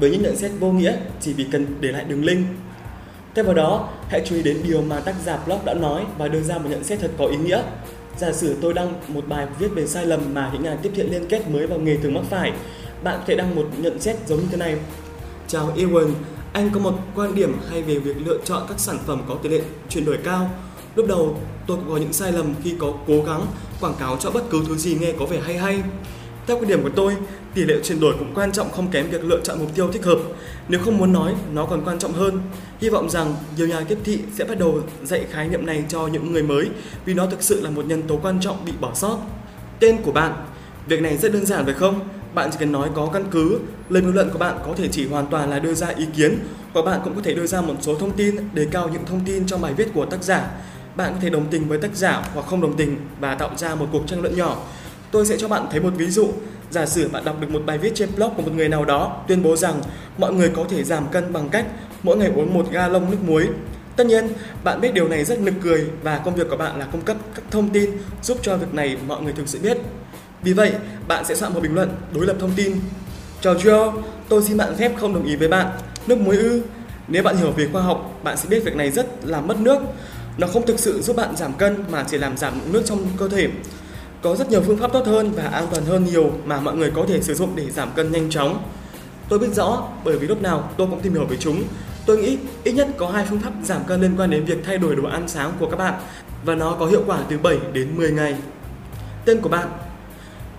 Với những nhận xét vô nghĩa chỉ vì cần để lại đường link. Thêm vào đó, hãy chú ý đến điều mà tác giả blog đã nói và đưa ra một nhận xét thật có ý nghĩa. Giả sử tôi đăng một bài viết về sai lầm mà những nhà tiếp thị liên kết mới vào nghề thường mắc phải, bạn có thể đăng một nhận xét giống như thế này. Chào Ewan, anh có một quan điểm hay về việc lựa chọn các sản phẩm có tỷ lệ chuyển đổi cao. Lúc đầu, tôi cũng có những sai lầm khi có cố gắng quảng cáo cho bất cứ thứ gì nghe có vẻ hay hay. Theo quan điểm của tôi, tỷ lệ chuyển đổi cũng quan trọng không kém việc lựa chọn mục tiêu thích hợp. Nếu không muốn nói, nó còn quan trọng hơn. Hy vọng rằng nhiều nhà tiếp thị sẽ bắt đầu dạy khái niệm này cho những người mới vì nó thực sự là một nhân tố quan trọng bị bỏ sót. Tên của bạn Việc này rất đơn giản phải không? Bạn chỉ cần nói có căn cứ, lời bình luận của bạn có thể chỉ hoàn toàn là đưa ra ý kiến, hoặc bạn cũng có thể đưa ra một số thông tin đề cao những thông tin trong bài viết của tác giả. Bạn có thể đồng tình với tác giả hoặc không đồng tình và tạo ra một cuộc tranh luận nhỏ. Tôi sẽ cho bạn thấy một ví dụ. Giả sử bạn đọc được một bài viết trên blog của một người nào đó tuyên bố rằng mọi người có thể giảm cân bằng cách mỗi ngày uống một ga lông nước muối. Tất nhiên, bạn biết điều này rất nực cười và công việc của bạn là cung cấp các thông tin giúp cho việc này mọi người thực sự biết. Vì vậy, bạn sẽ soạn một bình luận đối lập thông tin. Chào Joe, tôi xin bạn phép không đồng ý với bạn. Nước muối ư? Nếu bạn hiểu về khoa học, bạn sẽ biết việc này rất là mất nước. Nó không thực sự giúp bạn giảm cân mà chỉ làm giảm lượng nước trong cơ thể. Có rất nhiều phương pháp tốt hơn và an toàn hơn nhiều mà mọi người có thể sử dụng để giảm cân nhanh chóng. Tôi biết rõ bởi vì lúc nào tôi cũng tìm hiểu về chúng. Tôi nghĩ ít nhất có hai phương pháp giảm cân liên quan đến việc thay đổi đồ ăn sáng của các bạn và nó có hiệu quả từ 7 đến 10 ngày. Tên của bạn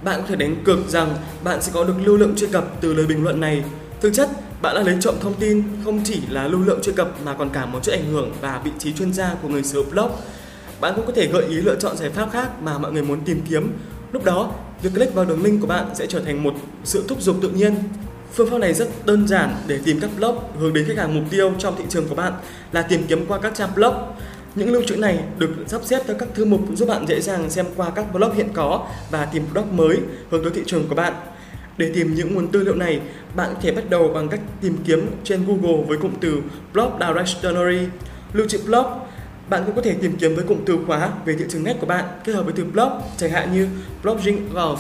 bạn có thể đánh cược rằng bạn sẽ có được lưu lượng truy cập từ lời bình luận này. Thực chất, bạn đã lấy trộm thông tin không chỉ là lưu lượng truy cập mà còn cả một chút ảnh hưởng và vị trí chuyên gia của người sử dụng blog. Bạn cũng có thể gợi ý lựa chọn giải pháp khác mà mọi người muốn tìm kiếm. Lúc đó, việc click vào đường link của bạn sẽ trở thành một sự thúc giục tự nhiên. Phương pháp này rất đơn giản để tìm các blog hướng đến khách hàng mục tiêu trong thị trường của bạn là tìm kiếm qua các trang blog. Những lưu trữ này được sắp xếp theo các thư mục giúp bạn dễ dàng xem qua các blog hiện có và tìm blog mới hướng tới thị trường của bạn. Để tìm những nguồn tư liệu này, bạn có thể bắt đầu bằng cách tìm kiếm trên Google với cụm từ Blog Directory, lưu trữ blog. Bạn cũng có thể tìm kiếm với cụm từ khóa về thị trường net của bạn kết hợp với từ blog, chẳng hạn như blogging golf.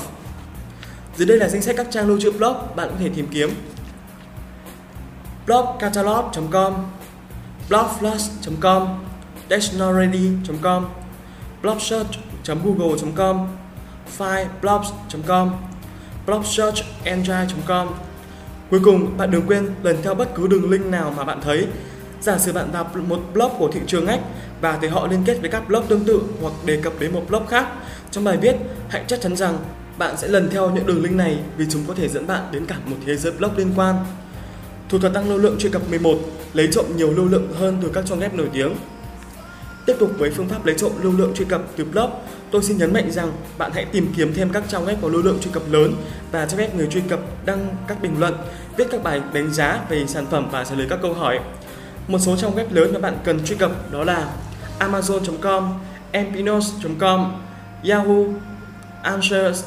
Dưới đây là danh sách các trang lưu trữ blog bạn có thể tìm kiếm. blogcatalog.com blogflash.com, dashnoready.com, blogsearch.google.com fileblogs.com blogsearchengine.com Cuối cùng, bạn đừng quên lần theo bất cứ đường link nào mà bạn thấy. Giả sử bạn vào một blog của thị trường ngách và thấy họ liên kết với các blog tương tự hoặc đề cập đến một blog khác trong bài viết, hãy chắc chắn rằng bạn sẽ lần theo những đường link này vì chúng có thể dẫn bạn đến cả một thế giới blog liên quan. Thủ thuật tăng lưu lượng truy cập 11 lấy trộm nhiều lưu lượng hơn từ các trang web nổi tiếng. Tiếp tục với phương pháp lấy trộm lưu lượng truy cập từ blog, tôi xin nhấn mạnh rằng bạn hãy tìm kiếm thêm các trang web có lưu lượng truy cập lớn và cho phép người truy cập đăng các bình luận, viết các bài đánh giá về sản phẩm và trả lời các câu hỏi. Một số trang web lớn mà bạn cần truy cập đó là amazon.com, empinos.com, Yahoo, Answers,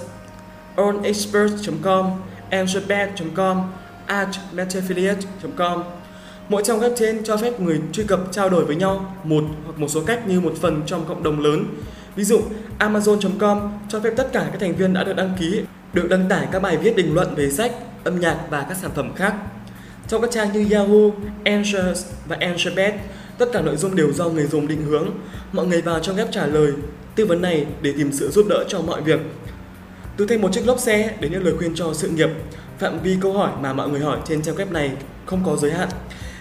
onexpert.com, answerbet.com, admetaffiliate.com Mỗi trang web trên cho phép người truy cập trao đổi với nhau một hoặc một số cách như một phần trong cộng đồng lớn. Ví dụ, Amazon.com cho phép tất cả các thành viên đã được đăng ký được đăng tải các bài viết bình luận về sách, âm nhạc và các sản phẩm khác. Trong các trang như Yahoo, Answers và Answerbet, tất cả nội dung đều do người dùng định hướng. Mọi người vào trong web trả lời, tư vấn này để tìm sự giúp đỡ cho mọi việc. Từ thêm một chiếc lốp xe đến những lời khuyên cho sự nghiệp, phạm vi câu hỏi mà mọi người hỏi trên trang web này không có giới hạn.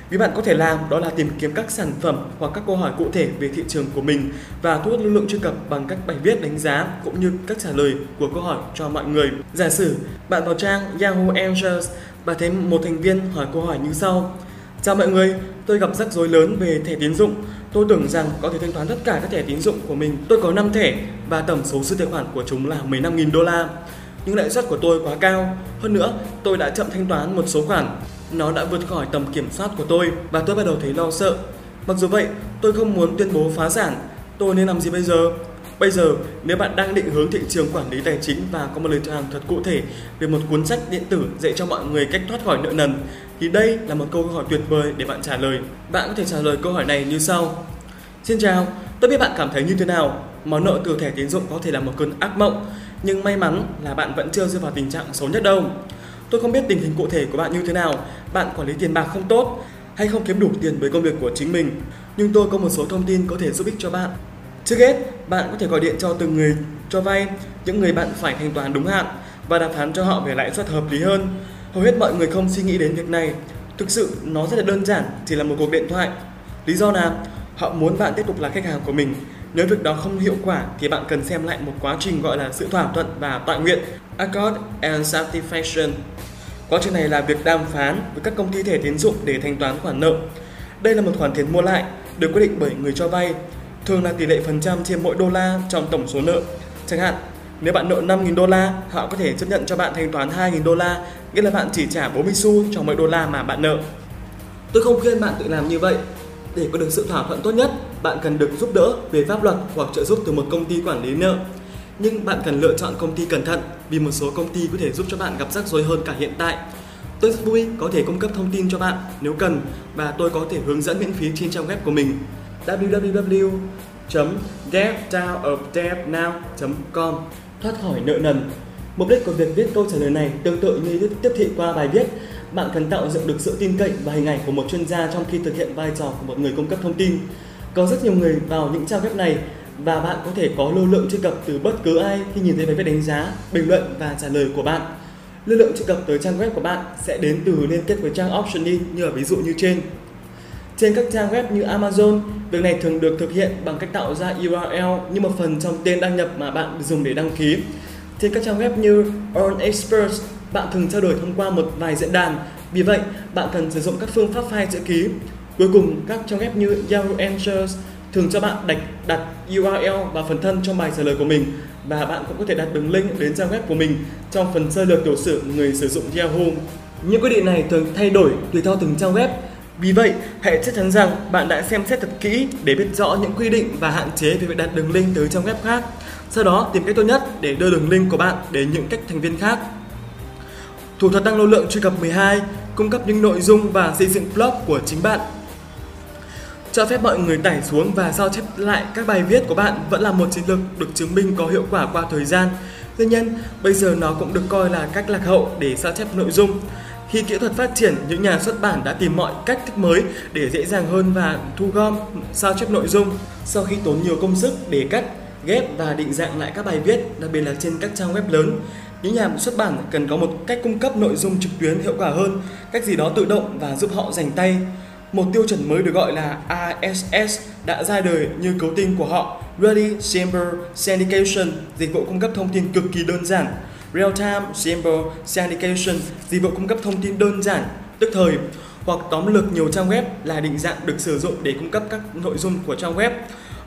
Vì bạn có thể làm đó là tìm kiếm các sản phẩm hoặc các câu hỏi cụ thể về thị trường của mình và thu hút lưu lượng truy cập bằng các bài viết đánh giá cũng như các trả lời của câu hỏi cho mọi người. Giả sử bạn vào trang Yahoo Answers và thấy một thành viên hỏi câu hỏi như sau. Chào mọi người, tôi gặp rắc rối lớn về thẻ tín dụng. Tôi tưởng rằng có thể thanh toán tất cả các thẻ tín dụng của mình. Tôi có 5 thẻ và tổng số dư tài khoản của chúng là 15.000 đô la. Nhưng lãi suất của tôi quá cao. Hơn nữa, tôi đã chậm thanh toán một số khoản nó đã vượt khỏi tầm kiểm soát của tôi và tôi bắt đầu thấy lo sợ. Mặc dù vậy, tôi không muốn tuyên bố phá sản. Tôi nên làm gì bây giờ? Bây giờ, nếu bạn đang định hướng thị trường quản lý tài chính và có một lời chào thật cụ thể về một cuốn sách điện tử dạy cho mọi người cách thoát khỏi nợ nần, thì đây là một câu hỏi tuyệt vời để bạn trả lời. Bạn có thể trả lời câu hỏi này như sau. Xin chào, tôi biết bạn cảm thấy như thế nào. Món nợ từ thẻ tín dụng có thể là một cơn ác mộng, nhưng may mắn là bạn vẫn chưa rơi vào tình trạng xấu nhất đâu. Tôi không biết tình hình cụ thể của bạn như thế nào, bạn quản lý tiền bạc không tốt hay không kiếm đủ tiền với công việc của chính mình. Nhưng tôi có một số thông tin có thể giúp ích cho bạn. Trước hết, bạn có thể gọi điện cho từng người cho vay, những người bạn phải thanh toán đúng hạn và đàm phán cho họ về lãi suất hợp lý hơn. Hầu hết mọi người không suy nghĩ đến việc này. Thực sự nó rất là đơn giản, chỉ là một cuộc điện thoại. Lý do là họ muốn bạn tiếp tục là khách hàng của mình. Nếu việc đó không hiệu quả thì bạn cần xem lại một quá trình gọi là sự thỏa thuận và tọa nguyện Accord and Satisfaction. Quá trình này là việc đàm phán với các công ty thẻ tín dụng để thanh toán khoản nợ. Đây là một khoản tiền mua lại được quyết định bởi người cho vay, thường là tỷ lệ phần trăm trên mỗi đô la trong tổng số nợ. Chẳng hạn, nếu bạn nợ 5.000 đô la, họ có thể chấp nhận cho bạn thanh toán 2.000 đô la, nghĩa là bạn chỉ trả 40 xu cho mỗi đô la mà bạn nợ. Tôi không khuyên bạn tự làm như vậy. Để có được sự thỏa thuận tốt nhất, bạn cần được giúp đỡ về pháp luật hoặc trợ giúp từ một công ty quản lý nợ. Nhưng bạn cần lựa chọn công ty cẩn thận vì một số công ty có thể giúp cho bạn gặp rắc rối hơn cả hiện tại. Tôi rất vui có thể cung cấp thông tin cho bạn nếu cần và tôi có thể hướng dẫn miễn phí trên trang web của mình www.getdownofdebtnow.com Thoát khỏi nợ nần Mục đích của việc viết câu trả lời này tương tự như tiếp thị qua bài viết. Bạn cần tạo dựng được sự tin cậy và hình ảnh của một chuyên gia trong khi thực hiện vai trò của một người cung cấp thông tin. Có rất nhiều người vào những trang web này và bạn có thể có lưu lượng truy cập từ bất cứ ai khi nhìn thấy bài viết đánh giá, bình luận và trả lời của bạn. Lưu lượng truy cập tới trang web của bạn sẽ đến từ liên kết với trang optioning như ở ví dụ như trên. Trên các trang web như Amazon, việc này thường được thực hiện bằng cách tạo ra URL như một phần trong tên đăng nhập mà bạn dùng để đăng ký. Trên các trang web như Earn Experts, bạn thường trao đổi thông qua một vài diễn đàn. Vì vậy, bạn cần sử dụng các phương pháp file chữ ký. Cuối cùng, các trang web như Yahoo Answers thường cho bạn đặt, đặt URL và phần thân trong bài trả lời của mình và bạn cũng có thể đặt đường link đến trang web của mình trong phần sơ lược tiểu sử người sử dụng Yahoo. Những quy định này thường thay đổi tùy theo từng trang web. Vì vậy, hãy chắc chắn rằng bạn đã xem xét thật kỹ để biết rõ những quy định và hạn chế về việc đặt đường link tới trang web khác. Sau đó, tìm cách tốt nhất để đưa đường link của bạn đến những cách thành viên khác. Thủ thuật tăng lưu lượng truy cập 12 cung cấp những nội dung và xây dựng blog của chính bạn cho phép mọi người tải xuống và sao chép lại các bài viết của bạn vẫn là một chiến lược được chứng minh có hiệu quả qua thời gian. Tuy nhiên, bây giờ nó cũng được coi là cách lạc hậu để sao chép nội dung. Khi kỹ thuật phát triển, những nhà xuất bản đã tìm mọi cách thức mới để dễ dàng hơn và thu gom, sao chép nội dung. Sau khi tốn nhiều công sức để cắt, ghép và định dạng lại các bài viết, đặc biệt là trên các trang web lớn, những nhà xuất bản cần có một cách cung cấp nội dung trực tuyến hiệu quả hơn, cách gì đó tự động và giúp họ dành tay. Một tiêu chuẩn mới được gọi là RSS đã ra đời như cấu tinh của họ Ready Simple Syndication, dịch vụ cung cấp thông tin cực kỳ đơn giản. Real Time Simple Syndication, dịch vụ cung cấp thông tin đơn giản, tức thời hoặc tóm lược nhiều trang web là định dạng được sử dụng để cung cấp các nội dung của trang web.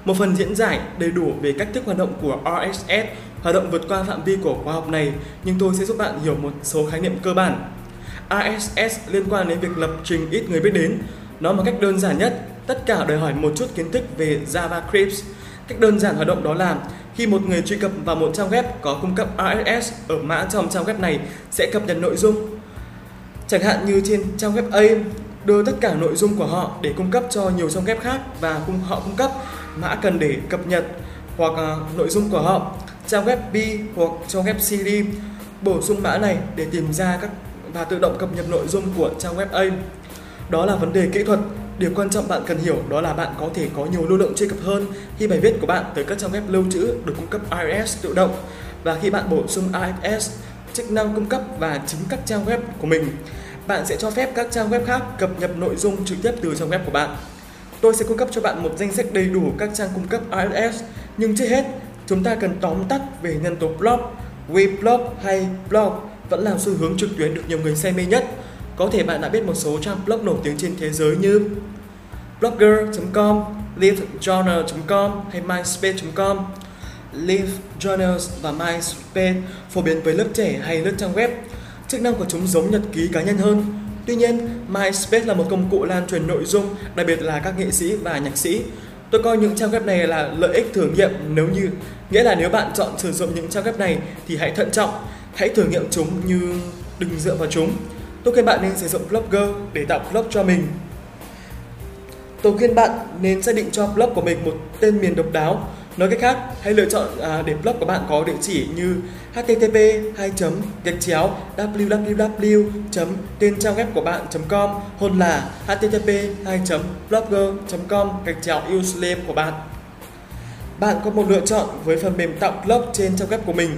Một phần diễn giải đầy đủ về cách thức hoạt động của RSS hoạt động vượt qua phạm vi của khóa học này, nhưng tôi sẽ giúp bạn hiểu một số khái niệm cơ bản. RSS liên quan đến việc lập trình ít người biết đến, nó một cách đơn giản nhất, tất cả đòi hỏi một chút kiến thức về JavaScript. Cách đơn giản hoạt động đó là khi một người truy cập vào một trang web có cung cấp RSS ở mã trong trang web này sẽ cập nhật nội dung. Chẳng hạn như trên trang web A đưa tất cả nội dung của họ để cung cấp cho nhiều trang web khác và cùng họ cung cấp mã cần để cập nhật hoặc uh, nội dung của họ. Trang web B hoặc trang web CD bổ sung mã này để tìm ra các và tự động cập nhật nội dung của trang web A. Đó là vấn đề kỹ thuật. Điều quan trọng bạn cần hiểu đó là bạn có thể có nhiều lưu lượng truy cập hơn khi bài viết của bạn tới các trang web lưu trữ được cung cấp RSS tự động và khi bạn bổ sung RSS chức năng cung cấp và chính các trang web của mình. Bạn sẽ cho phép các trang web khác cập nhật nội dung trực tiếp từ trang web của bạn. Tôi sẽ cung cấp cho bạn một danh sách đầy đủ các trang cung cấp RSS, nhưng trước hết, chúng ta cần tóm tắt về nhân tố blog, weblog hay blog vẫn là xu hướng trực tuyến được nhiều người say mê nhất có thể bạn đã biết một số trang blog nổi tiếng trên thế giới như blogger.com, livejournal.com hay myspace.com. LiveJournals và MySpace phổ biến với lớp trẻ hay lớp trang web. Chức năng của chúng giống nhật ký cá nhân hơn. Tuy nhiên, MySpace là một công cụ lan truyền nội dung, đặc biệt là các nghệ sĩ và nhạc sĩ. Tôi coi những trang web này là lợi ích thử nghiệm nếu như nghĩa là nếu bạn chọn sử dụng những trang web này thì hãy thận trọng, hãy thử nghiệm chúng như đừng dựa vào chúng. Tôi khuyên bạn nên sử dụng Blogger để tạo blog cho mình. Tôi khuyên bạn nên xác định cho blog của mình một tên miền độc đáo. Nói cách khác, hãy lựa chọn à, để blog của bạn có địa chỉ như http 2 gạch chéo www tên trang web của bạn com hoặc là http 2 blogger com gạch chéo username của bạn. Bạn có một lựa chọn với phần mềm tạo blog trên trang web của mình.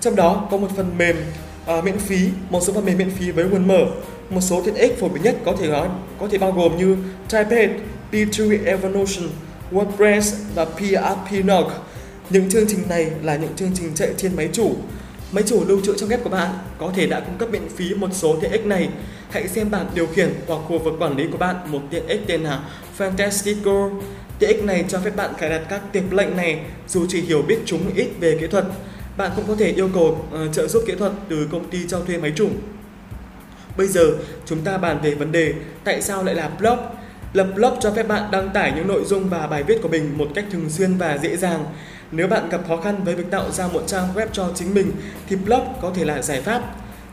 Trong đó có một phần mềm à, miễn phí, một số phần mềm miễn phí với nguồn mở. Một số tiện ích phổ biến nhất có thể nói có thể bao gồm như Typepad, P2 Evolution, WordPress và PHP Nog. Những chương trình này là những chương trình chạy trên máy chủ. Máy chủ lưu trữ trong web của bạn có thể đã cung cấp miễn phí một số tiện ích này. Hãy xem bảng điều khiển hoặc khu vực quản lý của bạn một tiện ích tên là Fantastico. Tiện ích này cho phép bạn cài đặt các tiệp lệnh này dù chỉ hiểu biết chúng ít về kỹ thuật. Bạn cũng có thể yêu cầu uh, trợ giúp kỹ thuật từ công ty cho thuê máy chủ. Bây giờ chúng ta bàn về vấn đề tại sao lại là blog Lập blog cho phép bạn đăng tải những nội dung và bài viết của mình một cách thường xuyên và dễ dàng. Nếu bạn gặp khó khăn với việc tạo ra một trang web cho chính mình thì blog có thể là giải pháp.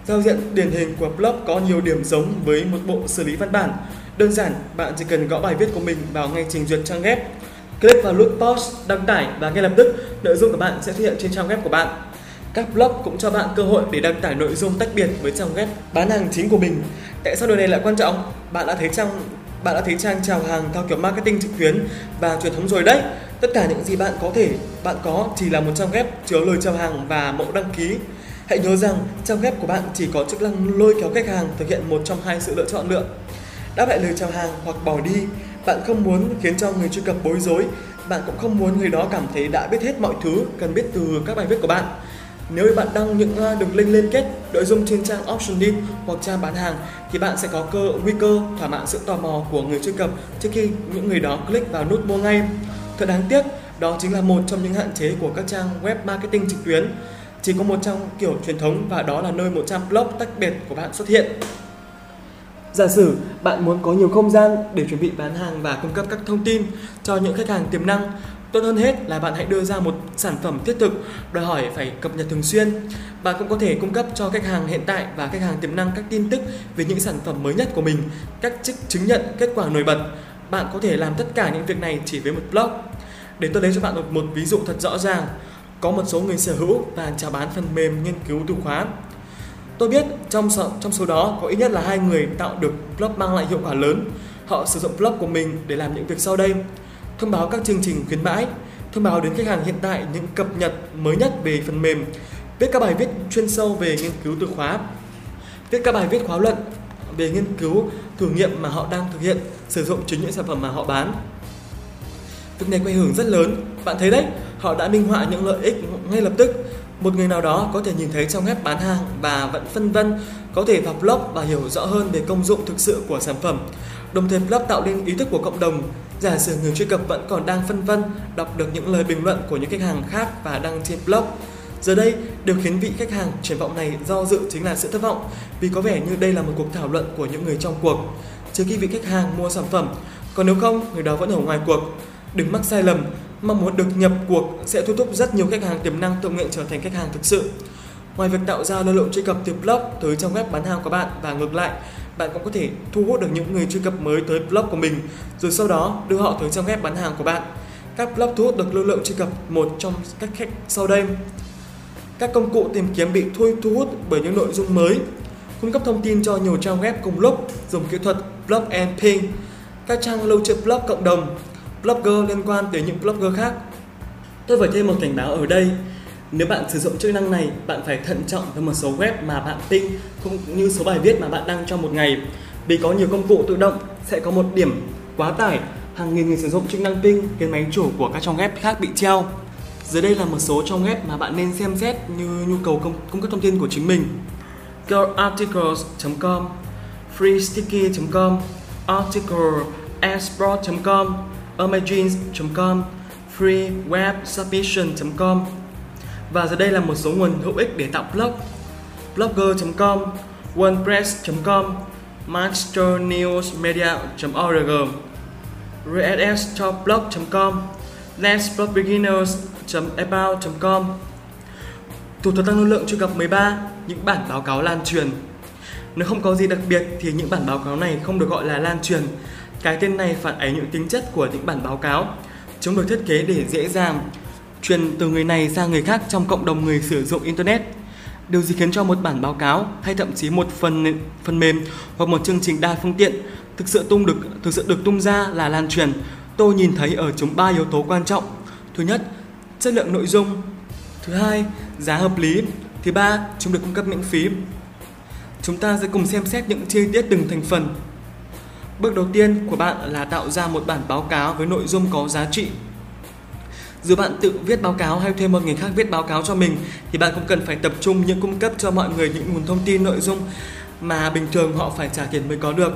Giao diện điển hình của blog có nhiều điểm giống với một bộ xử lý văn bản. Đơn giản, bạn chỉ cần gõ bài viết của mình vào ngay trình duyệt trang web. Click vào nút post, đăng tải và ngay lập tức nội dung của bạn sẽ xuất hiện trên trang web của bạn. Các blog cũng cho bạn cơ hội để đăng tải nội dung tách biệt với trang web bán hàng chính của mình. Tại sao điều này lại quan trọng? Bạn đã thấy trang bạn đã thấy trang chào hàng theo kiểu marketing trực tuyến và truyền thống rồi đấy. Tất cả những gì bạn có thể, bạn có chỉ là một trang web chứa lời chào hàng và mẫu đăng ký. Hãy nhớ rằng trang web của bạn chỉ có chức năng lôi kéo khách hàng thực hiện một trong hai sự lựa chọn lựa. Đáp lại lời chào hàng hoặc bỏ đi. Bạn không muốn khiến cho người truy cập bối rối. Bạn cũng không muốn người đó cảm thấy đã biết hết mọi thứ, cần biết từ các bài viết của bạn nếu bạn đăng những ờ, đường link liên kết nội dung trên trang option deal hoặc trang bán hàng thì bạn sẽ có cơ nguy cơ thỏa mãn sự tò mò của người truy cập trước khi những người đó click vào nút mua ngay. Thật đáng tiếc, đó chính là một trong những hạn chế của các trang web marketing trực tuyến. Chỉ có một trang kiểu truyền thống và đó là nơi một trang blog tách biệt của bạn xuất hiện. Giả sử bạn muốn có nhiều không gian để chuẩn bị bán hàng và cung cấp các thông tin cho những khách hàng tiềm năng Tốt hơn hết là bạn hãy đưa ra một sản phẩm thiết thực đòi hỏi phải cập nhật thường xuyên. Bạn cũng có thể cung cấp cho khách hàng hiện tại và khách hàng tiềm năng các tin tức về những sản phẩm mới nhất của mình, các chức chứng nhận kết quả nổi bật. Bạn có thể làm tất cả những việc này chỉ với một blog. Để tôi lấy cho bạn một, một ví dụ thật rõ ràng. Có một số người sở hữu và chào bán phần mềm nghiên cứu từ khóa. Tôi biết trong số, trong số đó có ít nhất là hai người tạo được blog mang lại hiệu quả lớn. Họ sử dụng blog của mình để làm những việc sau đây thông báo các chương trình khuyến mãi, thông báo đến khách hàng hiện tại những cập nhật mới nhất về phần mềm, viết các bài viết chuyên sâu về nghiên cứu từ khóa, viết các bài viết khóa luận về nghiên cứu thử nghiệm mà họ đang thực hiện sử dụng chính những sản phẩm mà họ bán. Việc này quay hưởng rất lớn, bạn thấy đấy, họ đã minh họa những lợi ích ngay lập tức. Một người nào đó có thể nhìn thấy trong web bán hàng và vẫn phân vân, có thể vào blog và hiểu rõ hơn về công dụng thực sự của sản phẩm. Đồng thời blog tạo nên ý thức của cộng đồng, Giả sử người truy cập vẫn còn đang phân vân đọc được những lời bình luận của những khách hàng khác và đăng trên blog. Giờ đây, điều khiến vị khách hàng triển vọng này do dự chính là sự thất vọng vì có vẻ như đây là một cuộc thảo luận của những người trong cuộc trước khi vị khách hàng mua sản phẩm. Còn nếu không, người đó vẫn ở ngoài cuộc. Đừng mắc sai lầm, mong muốn được nhập cuộc sẽ thu hút rất nhiều khách hàng tiềm năng tự nguyện trở thành khách hàng thực sự. Ngoài việc tạo ra lưu lượng truy cập từ blog tới trong web bán hàng của bạn và ngược lại, bạn cũng có thể thu hút được những người truy cập mới tới blog của mình, rồi sau đó đưa họ tới trang web bán hàng của bạn. Các blog thu hút được lưu lượng truy cập một trong các khách sau đây. Các công cụ tìm kiếm bị thu, thu hút bởi những nội dung mới, cung cấp thông tin cho nhiều trang web cùng lúc, dùng kỹ thuật blog and ping, các trang lưu trữ blog cộng đồng, blogger liên quan tới những blogger khác. Tôi phải thêm một cảnh báo ở đây, nếu bạn sử dụng chức năng này, bạn phải thận trọng với một số web mà bạn ping cũng như số bài viết mà bạn đăng trong một ngày. Vì có nhiều công cụ tự động sẽ có một điểm quá tải, hàng nghìn người sử dụng chức năng ping khiến máy chủ của các trang web khác bị treo. Dưới đây là một số trang web mà bạn nên xem xét như nhu cầu công, cung cấp thông tin của chính mình. girlarticles.com, freesticky.com, articleexport.com, amazing.com, freewebsubmission.com, và dưới đây là một số nguồn hữu ích để tạo blog. Blogger.com wordpress.com masternewsmedia.org rssblog.com letsblogbeginners.about.com Thủ thuật tăng lưu lượng truy cập 13 những bản báo cáo lan truyền. Nếu không có gì đặc biệt thì những bản báo cáo này không được gọi là lan truyền. Cái tên này phản ánh những tính chất của những bản báo cáo, chúng được thiết kế để dễ dàng truyền từ người này sang người khác trong cộng đồng người sử dụng internet. Điều gì khiến cho một bản báo cáo hay thậm chí một phần phần mềm hoặc một chương trình đa phương tiện thực sự tung được thực sự được tung ra là lan truyền? Tôi nhìn thấy ở chúng ba yếu tố quan trọng. Thứ nhất, chất lượng nội dung. Thứ hai, giá hợp lý. Thứ ba, chúng được cung cấp miễn phí. Chúng ta sẽ cùng xem xét những chi tiết từng thành phần. Bước đầu tiên của bạn là tạo ra một bản báo cáo với nội dung có giá trị. Dù bạn tự viết báo cáo hay thuê một người khác viết báo cáo cho mình, thì bạn cũng cần phải tập trung những cung cấp cho mọi người những nguồn thông tin, nội dung mà bình thường họ phải trả tiền mới có được.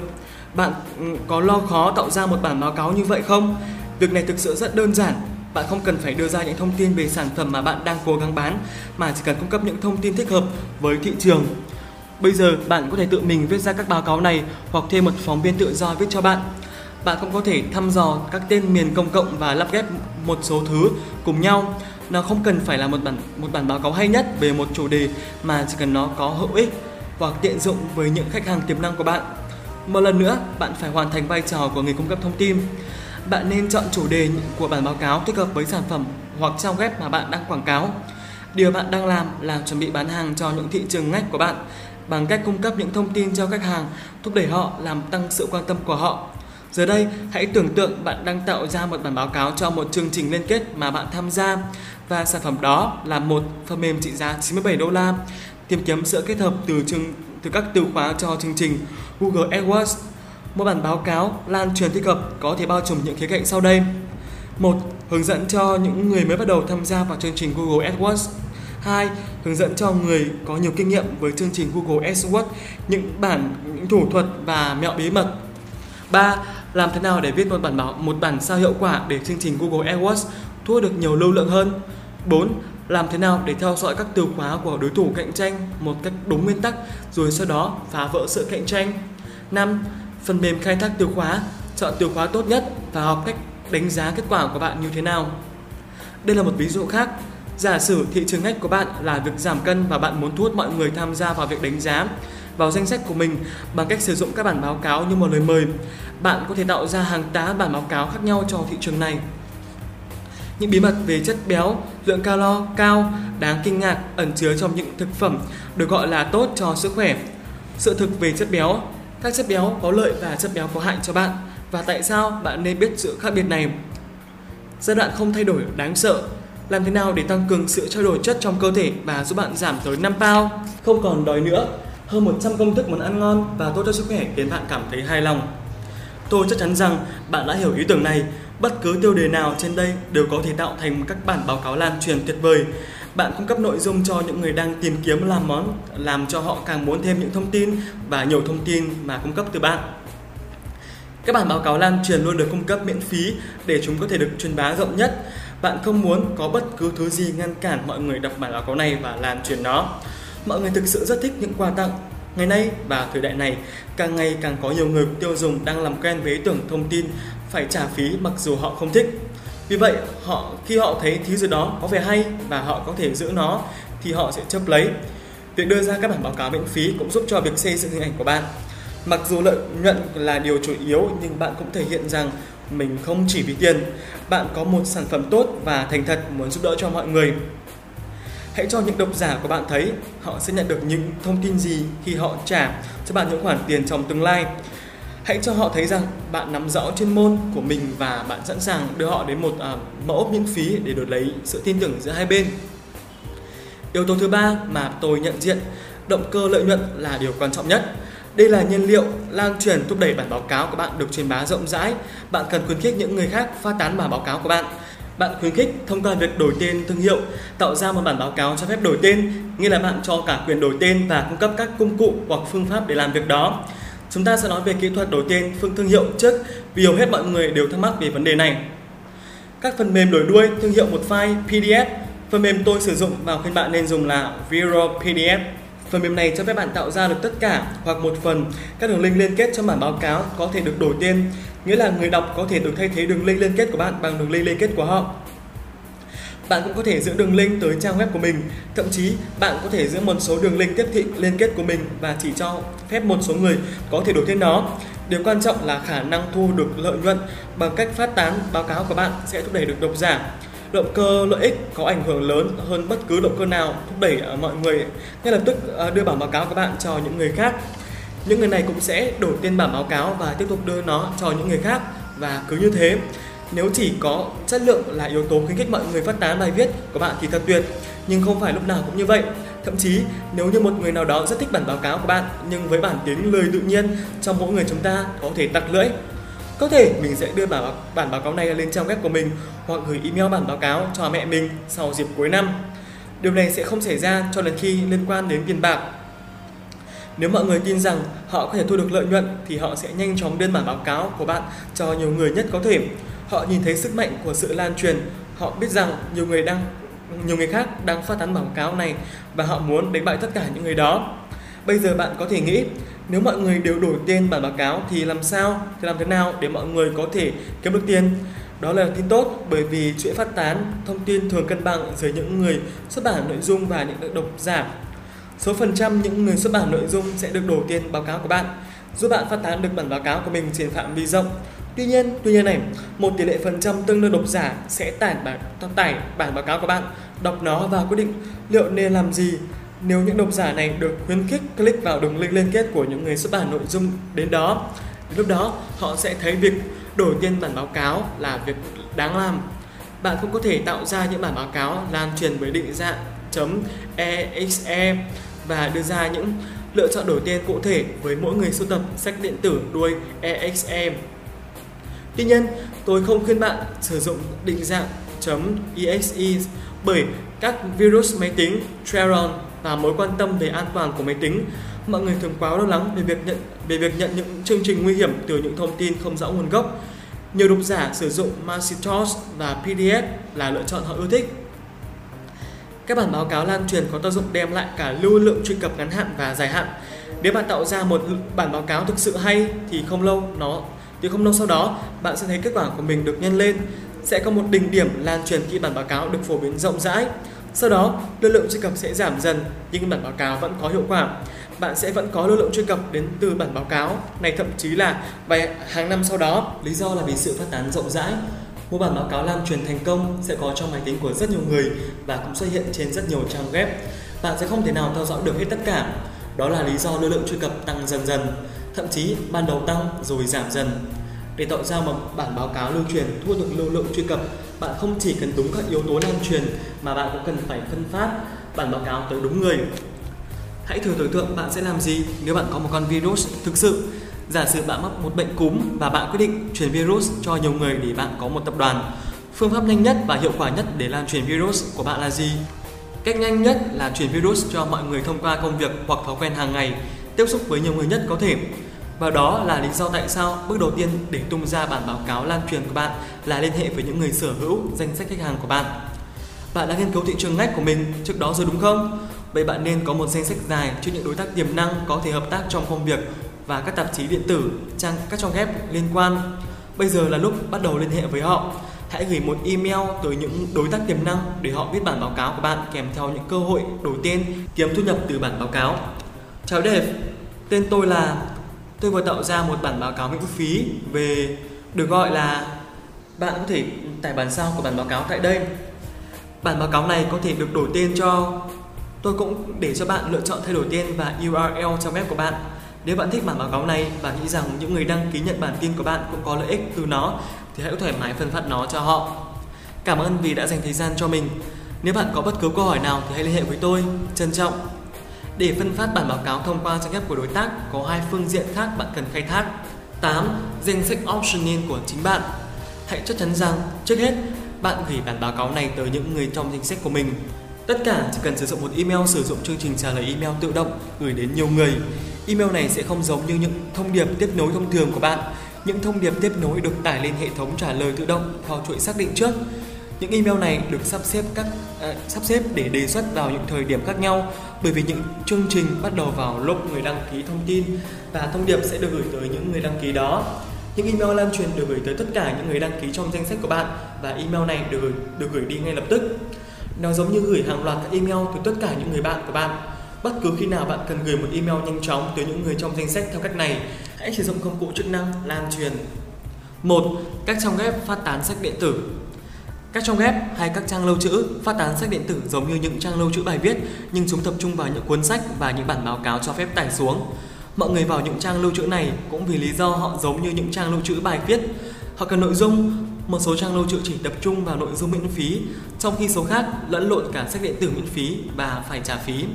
Bạn ừ, có lo khó tạo ra một bản báo cáo như vậy không? Việc này thực sự rất đơn giản. Bạn không cần phải đưa ra những thông tin về sản phẩm mà bạn đang cố gắng bán, mà chỉ cần cung cấp những thông tin thích hợp với thị trường. Bây giờ bạn có thể tự mình viết ra các báo cáo này hoặc thuê một phóng viên tự do viết cho bạn. Bạn cũng có thể thăm dò các tên miền công cộng và lắp ghép một số thứ cùng nhau. Nó không cần phải là một bản một bản báo cáo hay nhất về một chủ đề mà chỉ cần nó có hữu ích hoặc tiện dụng với những khách hàng tiềm năng của bạn. Một lần nữa, bạn phải hoàn thành vai trò của người cung cấp thông tin. Bạn nên chọn chủ đề của bản báo cáo thích hợp với sản phẩm hoặc trang web mà bạn đang quảng cáo. Điều bạn đang làm là chuẩn bị bán hàng cho những thị trường ngách của bạn bằng cách cung cấp những thông tin cho khách hàng, thúc đẩy họ làm tăng sự quan tâm của họ. Giờ đây, hãy tưởng tượng bạn đang tạo ra một bản báo cáo cho một chương trình liên kết mà bạn tham gia và sản phẩm đó là một phần mềm trị giá 97 đô la tìm kiếm sự kết hợp từ chương từ các từ khóa cho chương trình Google AdWords. Một bản báo cáo lan truyền tích hợp có thể bao trùm những khía cạnh sau đây. Một, hướng dẫn cho những người mới bắt đầu tham gia vào chương trình Google AdWords 2. Hướng dẫn cho người có nhiều kinh nghiệm với chương trình Google AdWords những bản những thủ thuật và mẹo bí mật. 3. Làm thế nào để viết một bản báo một bản sao hiệu quả để chương trình Google AdWords thu hút được nhiều lưu lượng hơn. 4. Làm thế nào để theo dõi các từ khóa của đối thủ cạnh tranh một cách đúng nguyên tắc rồi sau đó phá vỡ sự cạnh tranh. 5. Phần mềm khai thác từ khóa, chọn từ khóa tốt nhất và học cách đánh giá kết quả của bạn như thế nào. Đây là một ví dụ khác Giả sử thị trường ngách của bạn là việc giảm cân và bạn muốn thu hút mọi người tham gia vào việc đánh giá vào danh sách của mình bằng cách sử dụng các bản báo cáo như một lời mời. Bạn có thể tạo ra hàng tá bản báo cáo khác nhau cho thị trường này. Những bí mật về chất béo, lượng calo cao, đáng kinh ngạc ẩn chứa trong những thực phẩm được gọi là tốt cho sức khỏe. Sự thực về chất béo, các chất béo có lợi và chất béo có hại cho bạn và tại sao bạn nên biết sự khác biệt này. Giai đoạn không thay đổi đáng sợ làm thế nào để tăng cường sự trao đổi chất trong cơ thể và giúp bạn giảm tới 5 pound? Không còn đói nữa. Hơn 100 công thức món ăn ngon và tốt cho sức khỏe khiến bạn cảm thấy hài lòng. Tôi chắc chắn rằng bạn đã hiểu ý tưởng này. Bất cứ tiêu đề nào trên đây đều có thể tạo thành các bản báo cáo lan truyền tuyệt vời. Bạn cung cấp nội dung cho những người đang tìm kiếm làm món, làm cho họ càng muốn thêm những thông tin và nhiều thông tin mà cung cấp từ bạn. Các bản báo cáo lan truyền luôn được cung cấp miễn phí để chúng có thể được truyền bá rộng nhất. Bạn không muốn có bất cứ thứ gì ngăn cản mọi người đọc bản báo cáo này và lan truyền nó. Mọi người thực sự rất thích những quà tặng. Ngày nay và thời đại này, càng ngày càng có nhiều người tiêu dùng đang làm quen với ý tưởng thông tin phải trả phí mặc dù họ không thích. Vì vậy, họ khi họ thấy thứ gì đó có vẻ hay và họ có thể giữ nó thì họ sẽ chấp lấy. Việc đưa ra các bản báo cáo miễn phí cũng giúp cho việc xây dựng hình ảnh của bạn. Mặc dù lợi nhuận là điều chủ yếu nhưng bạn cũng thể hiện rằng mình không chỉ vì tiền bạn có một sản phẩm tốt và thành thật muốn giúp đỡ cho mọi người hãy cho những độc giả của bạn thấy họ sẽ nhận được những thông tin gì khi họ trả cho bạn những khoản tiền trong tương lai hãy cho họ thấy rằng bạn nắm rõ chuyên môn của mình và bạn sẵn sàng đưa họ đến một uh, mẫu miễn phí để đổi lấy sự tin tưởng giữa hai bên yếu tố thứ ba mà tôi nhận diện động cơ lợi nhuận là điều quan trọng nhất đây là nhiên liệu lan truyền thúc đẩy bản báo cáo của bạn được truyền bá rộng rãi. Bạn cần khuyến khích những người khác phát tán bản báo cáo của bạn. Bạn khuyến khích thông qua việc đổi tên thương hiệu, tạo ra một bản báo cáo cho phép đổi tên, nghĩa là bạn cho cả quyền đổi tên và cung cấp các công cụ hoặc phương pháp để làm việc đó. Chúng ta sẽ nói về kỹ thuật đổi tên phương thương hiệu trước vì hầu hết mọi người đều thắc mắc về vấn đề này. Các phần mềm đổi đuôi thương hiệu một file PDF. Phần mềm tôi sử dụng và khuyên bạn nên dùng là Vero PDF Phần mềm này cho phép bạn tạo ra được tất cả hoặc một phần các đường link liên kết trong bản báo cáo có thể được đổi tên, nghĩa là người đọc có thể được thay thế đường link liên kết của bạn bằng đường link liên kết của họ. Bạn cũng có thể giữ đường link tới trang web của mình, thậm chí bạn có thể giữ một số đường link tiếp thị liên kết của mình và chỉ cho phép một số người có thể đổi tên nó. Điều quan trọng là khả năng thu được lợi nhuận bằng cách phát tán báo cáo của bạn sẽ thúc đẩy được độc giả động cơ lợi ích có ảnh hưởng lớn hơn bất cứ động cơ nào, thúc đẩy à, mọi người. Ngay lập tức à, đưa bản báo cáo của bạn cho những người khác. Những người này cũng sẽ đổi tên bản báo cáo và tiếp tục đưa nó cho những người khác. Và cứ như thế, nếu chỉ có chất lượng là yếu tố khuyến khích mọi người phát tán bài viết của bạn thì thật tuyệt. Nhưng không phải lúc nào cũng như vậy. Thậm chí, nếu như một người nào đó rất thích bản báo cáo của bạn, nhưng với bản tiếng lười tự nhiên trong mỗi người chúng ta có thể tặc lưỡi có thể mình sẽ đưa bản, bản báo cáo này lên trang web của mình hoặc gửi email bản báo cáo cho mẹ mình sau dịp cuối năm. Điều này sẽ không xảy ra cho đến khi liên quan đến tiền bạc. Nếu mọi người tin rằng họ có thể thu được lợi nhuận thì họ sẽ nhanh chóng đưa bản báo cáo của bạn cho nhiều người nhất có thể. Họ nhìn thấy sức mạnh của sự lan truyền, họ biết rằng nhiều người đang nhiều người khác đang phát tán báo cáo này và họ muốn đánh bại tất cả những người đó. Bây giờ bạn có thể nghĩ nếu mọi người đều đổi tên bản báo cáo thì làm sao thì làm thế nào để mọi người có thể kiếm được tiền? Đó là tin tốt bởi vì chuỗi phát tán thông tin thường cân bằng giữa những người xuất bản nội dung và những độc giả. Số phần trăm những người xuất bản nội dung sẽ được đổi tiền báo cáo của bạn giúp bạn phát tán được bản báo cáo của mình trên phạm vi rộng. Tuy nhiên, tuy nhiên này, một tỷ lệ phần trăm tương đương độc giả sẽ tải bản tải bản báo cáo của bạn, đọc nó và quyết định liệu nên làm gì nếu những độc giả này được khuyến khích click vào đường link liên kết của những người xuất bản nội dung đến đó. Đến lúc đó, họ sẽ thấy việc đổi tên bản báo cáo là việc đáng làm. Bạn cũng có thể tạo ra những bản báo cáo lan truyền với định dạng .exe và đưa ra những lựa chọn đổi tên cụ thể với mỗi người sưu tập sách điện tử đuôi exe. Tuy nhiên, tôi không khuyên bạn sử dụng định dạng .exe bởi các virus máy tính, Treron và mối quan tâm về an toàn của máy tính. Mọi người thường quá lo lắng về việc nhận, về việc nhận những chương trình nguy hiểm từ những thông tin không rõ nguồn gốc. Nhiều độc giả sử dụng Macintosh và PDF là lựa chọn họ ưa thích. Các bản báo cáo lan truyền có tác dụng đem lại cả lưu lượng truy cập ngắn hạn và dài hạn. Nếu bạn tạo ra một bản báo cáo thực sự hay thì không lâu nó, thì không lâu sau đó, bạn sẽ thấy kết quả của mình được nhân lên. Sẽ có một đỉnh điểm lan truyền khi bản báo cáo được phổ biến rộng rãi. Sau đó, lưu lượng truy cập sẽ giảm dần nhưng bản báo cáo vẫn có hiệu quả. Bạn sẽ vẫn có lưu lượng truy cập đến từ bản báo cáo này thậm chí là vài hàng năm sau đó. Lý do là vì sự phát tán rộng rãi. Một bản báo cáo lan truyền thành công sẽ có trong máy tính của rất nhiều người và cũng xuất hiện trên rất nhiều trang web. Bạn sẽ không thể nào theo dõi được hết tất cả. Đó là lý do lưu lượng truy cập tăng dần dần, thậm chí ban đầu tăng rồi giảm dần. Để tạo ra một bản báo cáo lưu truyền thu được lưu lượng truy cập, bạn không chỉ cần đúng các yếu tố lan truyền mà bạn cũng cần phải phân phát bản báo cáo tới đúng người. Hãy thử tưởng tượng bạn sẽ làm gì nếu bạn có một con virus thực sự. Giả sử bạn mắc một bệnh cúm và bạn quyết định truyền virus cho nhiều người để bạn có một tập đoàn. Phương pháp nhanh nhất và hiệu quả nhất để lan truyền virus của bạn là gì? Cách nhanh nhất là truyền virus cho mọi người thông qua công việc hoặc thói quen hàng ngày, tiếp xúc với nhiều người nhất có thể. Và đó là lý do tại sao bước đầu tiên để tung ra bản báo cáo lan truyền của bạn là liên hệ với những người sở hữu danh sách khách hàng của bạn. Bạn đã nghiên cứu thị trường ngách của mình trước đó rồi đúng không? Vậy bạn nên có một danh sách dài cho những đối tác tiềm năng có thể hợp tác trong công việc và các tạp chí điện tử, trang các trang web liên quan. Bây giờ là lúc bắt đầu liên hệ với họ. Hãy gửi một email tới những đối tác tiềm năng để họ biết bản báo cáo của bạn kèm theo những cơ hội đổi tên kiếm thu nhập từ bản báo cáo. Chào Dave, tên tôi là tôi vừa tạo ra một bản báo cáo miễn phí về được gọi là bạn có thể tải bản sao của bản báo cáo tại đây. Bản báo cáo này có thể được đổi tên cho, Tôi cũng để cho bạn lựa chọn thay đổi tên và URL cho web của bạn. Nếu bạn thích bản báo cáo này và nghĩ rằng những người đăng ký nhận bản tin của bạn cũng có lợi ích từ nó, thì hãy thoải mái phân phát nó cho họ. Cảm ơn vì đã dành thời gian cho mình. Nếu bạn có bất cứ câu hỏi nào thì hãy liên hệ với tôi. Trân trọng. Để phân phát bản báo cáo thông qua trang web của đối tác, có hai phương diện khác bạn cần khai thác. 8. Danh sách optioning của chính bạn. Hãy chắc chắn rằng, trước hết, bạn gửi bản báo cáo này tới những người trong danh sách của mình. Tất cả chỉ cần sử dụng một email, sử dụng chương trình trả lời email tự động, gửi đến nhiều người. Email này sẽ không giống như những thông điệp tiếp nối thông thường của bạn. Những thông điệp tiếp nối được tải lên hệ thống trả lời tự động theo chuỗi xác định trước. Những email này được sắp xếp các à, sắp xếp để đề xuất vào những thời điểm khác nhau bởi vì những chương trình bắt đầu vào lúc người đăng ký thông tin và thông điệp sẽ được gửi tới những người đăng ký đó. Những email lan truyền được gửi tới tất cả những người đăng ký trong danh sách của bạn và email này được được gửi đi ngay lập tức. Nó giống như gửi hàng loạt các email từ tất cả những người bạn của bạn. Bất cứ khi nào bạn cần gửi một email nhanh chóng tới những người trong danh sách theo cách này, hãy sử dụng công cụ chức năng lan truyền. 1. Các trang web phát tán sách điện tử các trang web hay các trang lưu trữ phát tán sách điện tử giống như những trang lưu trữ bài viết nhưng chúng tập trung vào những cuốn sách và những bản báo cáo cho phép tải xuống. Mọi người vào những trang lưu trữ này cũng vì lý do họ giống như những trang lưu trữ bài viết. Họ cần nội dung, một số trang lưu trữ chỉ tập trung vào nội dung miễn phí, trong khi số khác lẫn lộn cả sách điện tử miễn phí và phải trả phí.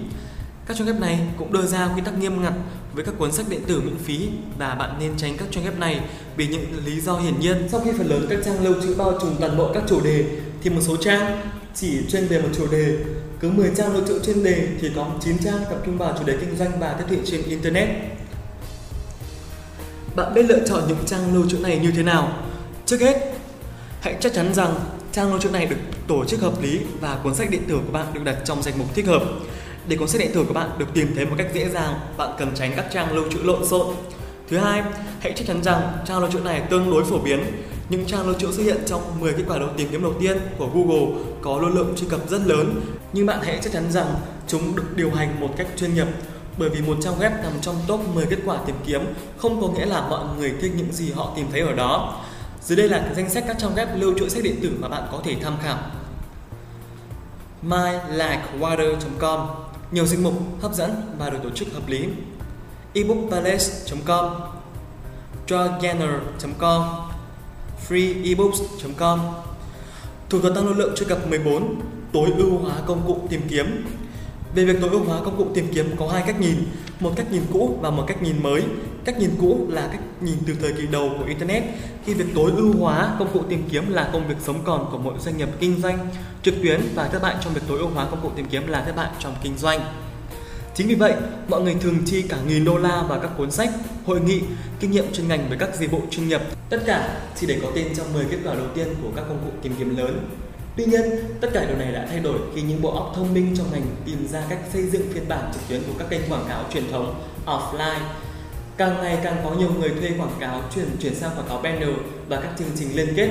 Các trang web này cũng đưa ra quy tắc nghiêm ngặt với các cuốn sách điện tử miễn phí và bạn nên tránh các trang web này vì những lý do hiển nhiên. Sau khi phần lớn các trang lưu trữ bao trùm toàn bộ các chủ đề thì một số trang chỉ chuyên về một chủ đề. Cứ 10 trang lưu trữ chuyên đề thì có 9 trang tập trung vào chủ đề kinh doanh và tiếp thị trên internet. Bạn biết lựa chọn những trang lưu trữ này như thế nào? Trước hết, hãy chắc chắn rằng trang lưu trữ này được tổ chức hợp lý và cuốn sách điện tử của bạn được đặt trong danh mục thích hợp. Để cuốn sách điện tử của bạn được tìm thấy một cách dễ dàng, bạn cần tránh các trang lưu trữ lộn xộn. Thứ hai, hãy chắc chắn rằng trang lưu trữ này tương đối phổ biến. Những trang lưu trữ xuất hiện trong 10 kết quả đầu tìm kiếm đầu tiên của Google có lưu lượng truy cập rất lớn, nhưng bạn hãy chắc chắn rằng chúng được điều hành một cách chuyên nghiệp bởi vì một trang web nằm trong top 10 kết quả tìm kiếm không có nghĩa là mọi người thích những gì họ tìm thấy ở đó. Dưới đây là danh sách các trang web lưu trữ sách điện tử mà bạn có thể tham khảo. mylikewater.com nhiều danh mục hấp dẫn và được tổ chức hợp lý. ebookpalace.com drawgainer.com, freeebooks.com Thủ thuật tăng lưu lượng truy cập 14 tối ưu hóa công cụ tìm kiếm về việc tối ưu hóa công cụ tìm kiếm có hai cách nhìn, một cách nhìn cũ và một cách nhìn mới. Cách nhìn cũ là cách nhìn từ thời kỳ đầu của internet, khi việc tối ưu hóa công cụ tìm kiếm là công việc sống còn của mỗi doanh nghiệp kinh doanh trực tuyến và thất bại trong việc tối ưu hóa công cụ tìm kiếm là thất bại trong kinh doanh. Chính vì vậy, mọi người thường chi cả nghìn đô la vào các cuốn sách, hội nghị, kinh nghiệm chuyên ngành với các dịch vụ chuyên nghiệp. Tất cả chỉ để có tên trong 10 kết quả đầu tiên của các công cụ tìm kiếm lớn. Tuy nhiên, tất cả điều này đã thay đổi khi những bộ óc thông minh trong ngành tìm ra cách xây dựng phiên bản trực tuyến của các kênh quảng cáo truyền thống offline. Càng ngày càng có nhiều người thuê quảng cáo chuyển chuyển sang quảng cáo banner và các chương trình liên kết.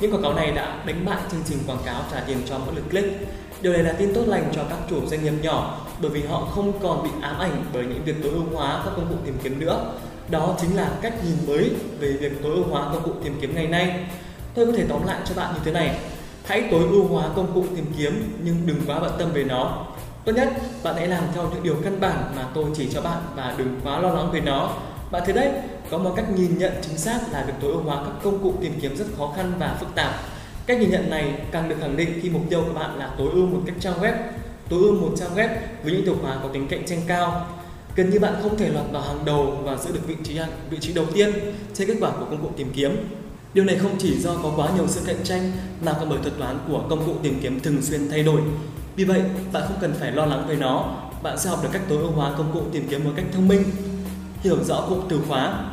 Những quảng cáo này đã đánh bại chương trình quảng cáo trả tiền cho mỗi lượt click. Điều này là tin tốt lành cho các chủ doanh nghiệp nhỏ, bởi vì họ không còn bị ám ảnh bởi những việc tối ưu hóa các công cụ tìm kiếm nữa. Đó chính là cách nhìn mới về việc tối ưu hóa công cụ tìm kiếm ngày nay. Tôi có thể tóm lại cho bạn như thế này. Hãy tối ưu hóa công cụ tìm kiếm, nhưng đừng quá bận tâm về nó. Tốt nhất, bạn hãy làm theo những điều căn bản mà tôi chỉ cho bạn và đừng quá lo lắng về nó. Bạn thấy đấy, có một cách nhìn nhận chính xác là việc tối ưu hóa các công cụ tìm kiếm rất khó khăn và phức tạp. Cách nhìn nhận này càng được khẳng định khi mục tiêu của bạn là tối ưu một cách trang web, tối ưu một trang web với những từ khóa có tính cạnh tranh cao. Gần như bạn không thể lọt vào hàng đầu và giữ được vị trí vị trí đầu tiên trên kết quả của công cụ tìm kiếm. Điều này không chỉ do có quá nhiều sự cạnh tranh mà còn bởi thuật toán của công cụ tìm kiếm thường xuyên thay đổi. Vì vậy, bạn không cần phải lo lắng về nó, bạn sẽ học được cách tối ưu hóa công cụ tìm kiếm một cách thông minh. Hiểu rõ cụm từ khóa.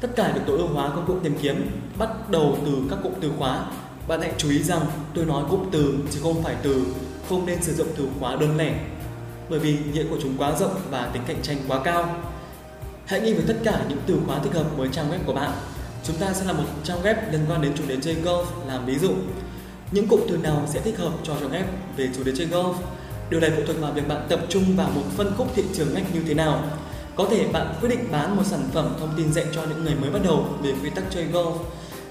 Tất cả được tối ưu hóa công cụ tìm kiếm bắt đầu từ các cụm từ khóa. Bạn hãy chú ý rằng tôi nói cụm từ chứ không phải từ, không nên sử dụng từ khóa đơn lẻ bởi vì nghĩa của chúng quá rộng và tính cạnh tranh quá cao. Hãy nghĩ về tất cả những từ khóa thích hợp với trang web của bạn Chúng ta sẽ là một trang web liên quan đến chủ đề chơi golf làm ví dụ. Những cụm từ nào sẽ thích hợp cho trang ép về chủ đề chơi golf? Điều này phụ thuộc vào việc bạn tập trung vào một phân khúc thị trường ngách như thế nào. Có thể bạn quyết định bán một sản phẩm thông tin dạy cho những người mới bắt đầu về quy tắc chơi golf.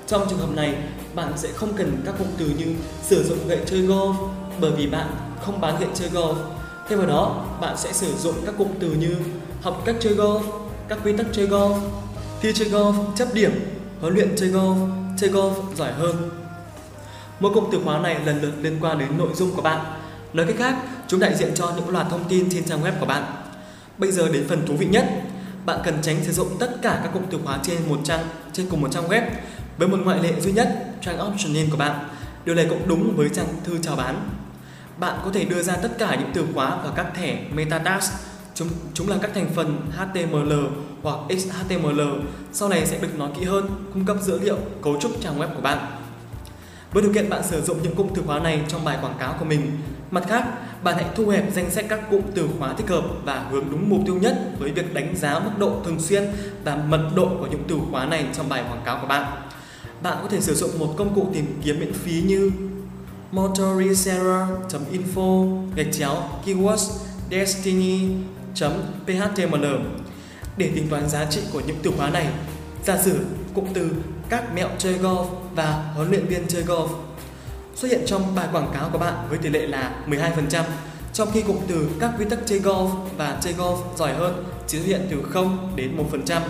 Trong trường hợp này, bạn sẽ không cần các cụm từ như sử dụng gậy chơi golf bởi vì bạn không bán gậy chơi golf. Thay vào đó, bạn sẽ sử dụng các cụm từ như học cách chơi golf, các quy tắc chơi golf, thi chơi golf, chấp điểm, huấn luyện chơi golf, chơi golf giỏi hơn. Mỗi cụm từ khóa này lần lượt liên quan đến nội dung của bạn. Nói cách khác, chúng đại diện cho những loạt thông tin trên trang web của bạn. Bây giờ đến phần thú vị nhất. Bạn cần tránh sử dụng tất cả các cụm từ khóa trên một trang trên cùng một trang web với một ngoại lệ duy nhất, trang optional của bạn. Điều này cũng đúng với trang thư chào bán. Bạn có thể đưa ra tất cả những từ khóa và các thẻ metatags Chúng, chúng là các thành phần HTML hoặc XHTML sau này sẽ được nói kỹ hơn, cung cấp dữ liệu cấu trúc trang web của bạn. Với điều kiện bạn sử dụng những cụm từ khóa này trong bài quảng cáo của mình. Mặt khác, bạn hãy thu hẹp danh sách các cụm từ khóa thích hợp và hướng đúng mục tiêu nhất với việc đánh giá mức độ thường xuyên và mật độ của những từ khóa này trong bài quảng cáo của bạn. Bạn có thể sử dụng một công cụ tìm kiếm miễn phí như motoriseller.info gạch chéo keywords destiny .phtml để tính toán giá trị của những từ khóa này. Giả sử cụm từ các mẹo chơi golf và huấn luyện viên chơi golf. xuất hiện trong bài quảng cáo của bạn với tỷ lệ là 12%, trong khi cụm từ các quy tắc chơi golf và chơi golf giỏi hơn chỉ xuất hiện từ 0 đến 1%.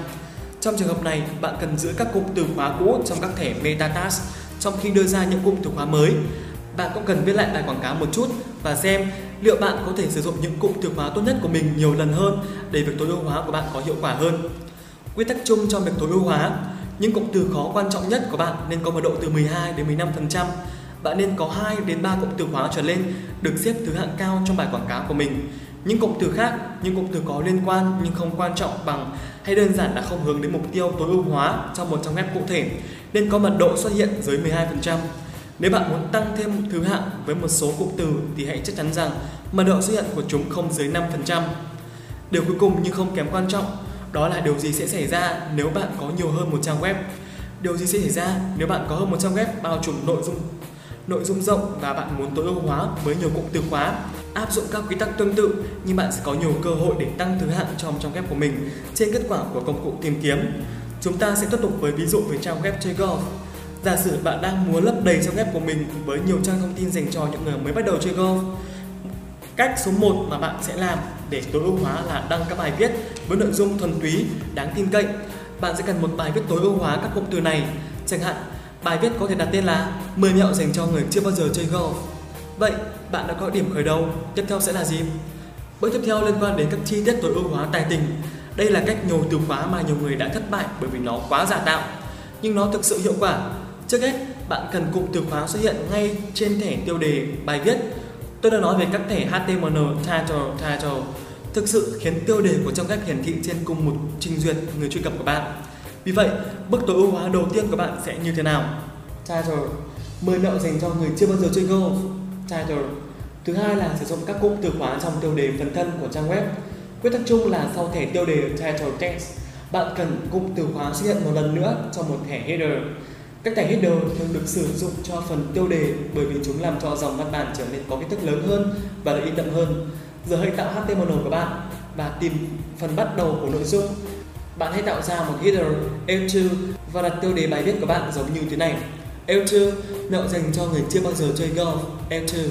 Trong trường hợp này, bạn cần giữ các cụm từ khóa cũ trong các thẻ MetaTask trong khi đưa ra những cụm từ khóa mới. Bạn cũng cần viết lại bài quảng cáo một chút và xem liệu bạn có thể sử dụng những cụm từ khóa tốt nhất của mình nhiều lần hơn để việc tối ưu hóa của bạn có hiệu quả hơn. Quy tắc chung trong việc tối ưu hóa, những cụm từ khó quan trọng nhất của bạn nên có mật độ từ 12 đến 15%. Bạn nên có 2 đến 3 cụm từ khóa trở lên được xếp thứ hạng cao trong bài quảng cáo của mình. Những cụm từ khác, những cụm từ có liên quan nhưng không quan trọng bằng hay đơn giản là không hướng đến mục tiêu tối ưu hóa trong một trang web cụ thể nên có mật độ xuất hiện dưới 12%. Nếu bạn muốn tăng thêm thứ hạng với một số cụm từ thì hãy chắc chắn rằng mật độ xuất hiện của chúng không dưới 5%. Điều cuối cùng nhưng không kém quan trọng đó là điều gì sẽ xảy ra nếu bạn có nhiều hơn một trang web. Điều gì sẽ xảy ra nếu bạn có hơn một trang web bao trùm nội dung nội dung rộng và bạn muốn tối ưu hóa với nhiều cụm từ khóa, áp dụng các quy tắc tương tự nhưng bạn sẽ có nhiều cơ hội để tăng thứ hạng trong trang web của mình trên kết quả của công cụ tìm kiếm. Chúng ta sẽ tiếp tục với ví dụ về trang web chơi golf. Giả sử bạn đang muốn lấp đầy trang web của mình với nhiều trang thông tin dành cho những người mới bắt đầu chơi golf. Cách số 1 mà bạn sẽ làm để tối ưu hóa là đăng các bài viết với nội dung thuần túy, đáng tin cậy. Bạn sẽ cần một bài viết tối ưu hóa các cụm từ này. Chẳng hạn, bài viết có thể đặt tên là 10 mẹo dành cho người chưa bao giờ chơi golf. Vậy, bạn đã có điểm khởi đầu, tiếp theo sẽ là gì? Bước tiếp theo liên quan đến các chi tiết tối ưu hóa tài tình. Đây là cách nhồi từ khóa mà nhiều người đã thất bại bởi vì nó quá giả tạo, nhưng nó thực sự hiệu quả. Trước hết, bạn cần cụm từ khóa xuất hiện ngay trên thẻ tiêu đề bài viết. Tôi đã nói về các thẻ HTML, title, title, thực sự khiến tiêu đề của trang web hiển thị trên cùng một trình duyệt người truy cập của bạn. Vì vậy, bước tối ưu hóa đầu tiên của bạn sẽ như thế nào? Title 10 mẹo dành cho người chưa bao giờ chơi golf. Title Thứ hai là sử dụng các cụm từ khóa trong tiêu đề phần thân của trang web. Quy tắc chung là sau thẻ tiêu đề title text, bạn cần cụm từ khóa xuất hiện một lần nữa trong một thẻ header. Các thẻ header thường được sử dụng cho phần tiêu đề bởi vì chúng làm cho dòng văn bản trở nên có kích thước lớn hơn và được in đậm hơn. Giờ hãy tạo HTML của bạn và tìm phần bắt đầu của nội dung. Bạn hãy tạo ra một header L2 và đặt tiêu đề bài viết của bạn giống như thế này. L2 mẹo dành cho người chưa bao giờ chơi golf. L2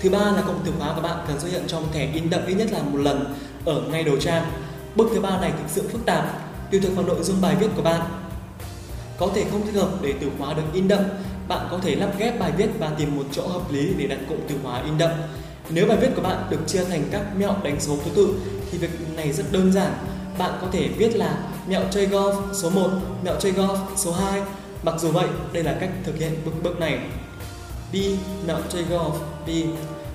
Thứ ba là cụm từ khóa của bạn cần xuất hiện trong thẻ in đậm ít nhất là một lần ở ngay đầu trang. Bước thứ ba này thực sự phức tạp, tùy thuộc vào nội dung bài viết của bạn. Có thể không thích hợp để từ khóa được in đậm, bạn có thể lắp ghép bài viết và tìm một chỗ hợp lý để đặt cụm từ khóa in đậm. Nếu bài viết của bạn được chia thành các mẹo đánh số thứ tự thì việc này rất đơn giản. Bạn có thể viết là mẹo chơi golf số 1, mẹo chơi golf số 2. Mặc dù vậy, đây là cách thực hiện bước bước này. B. Mẹo chơi golf B.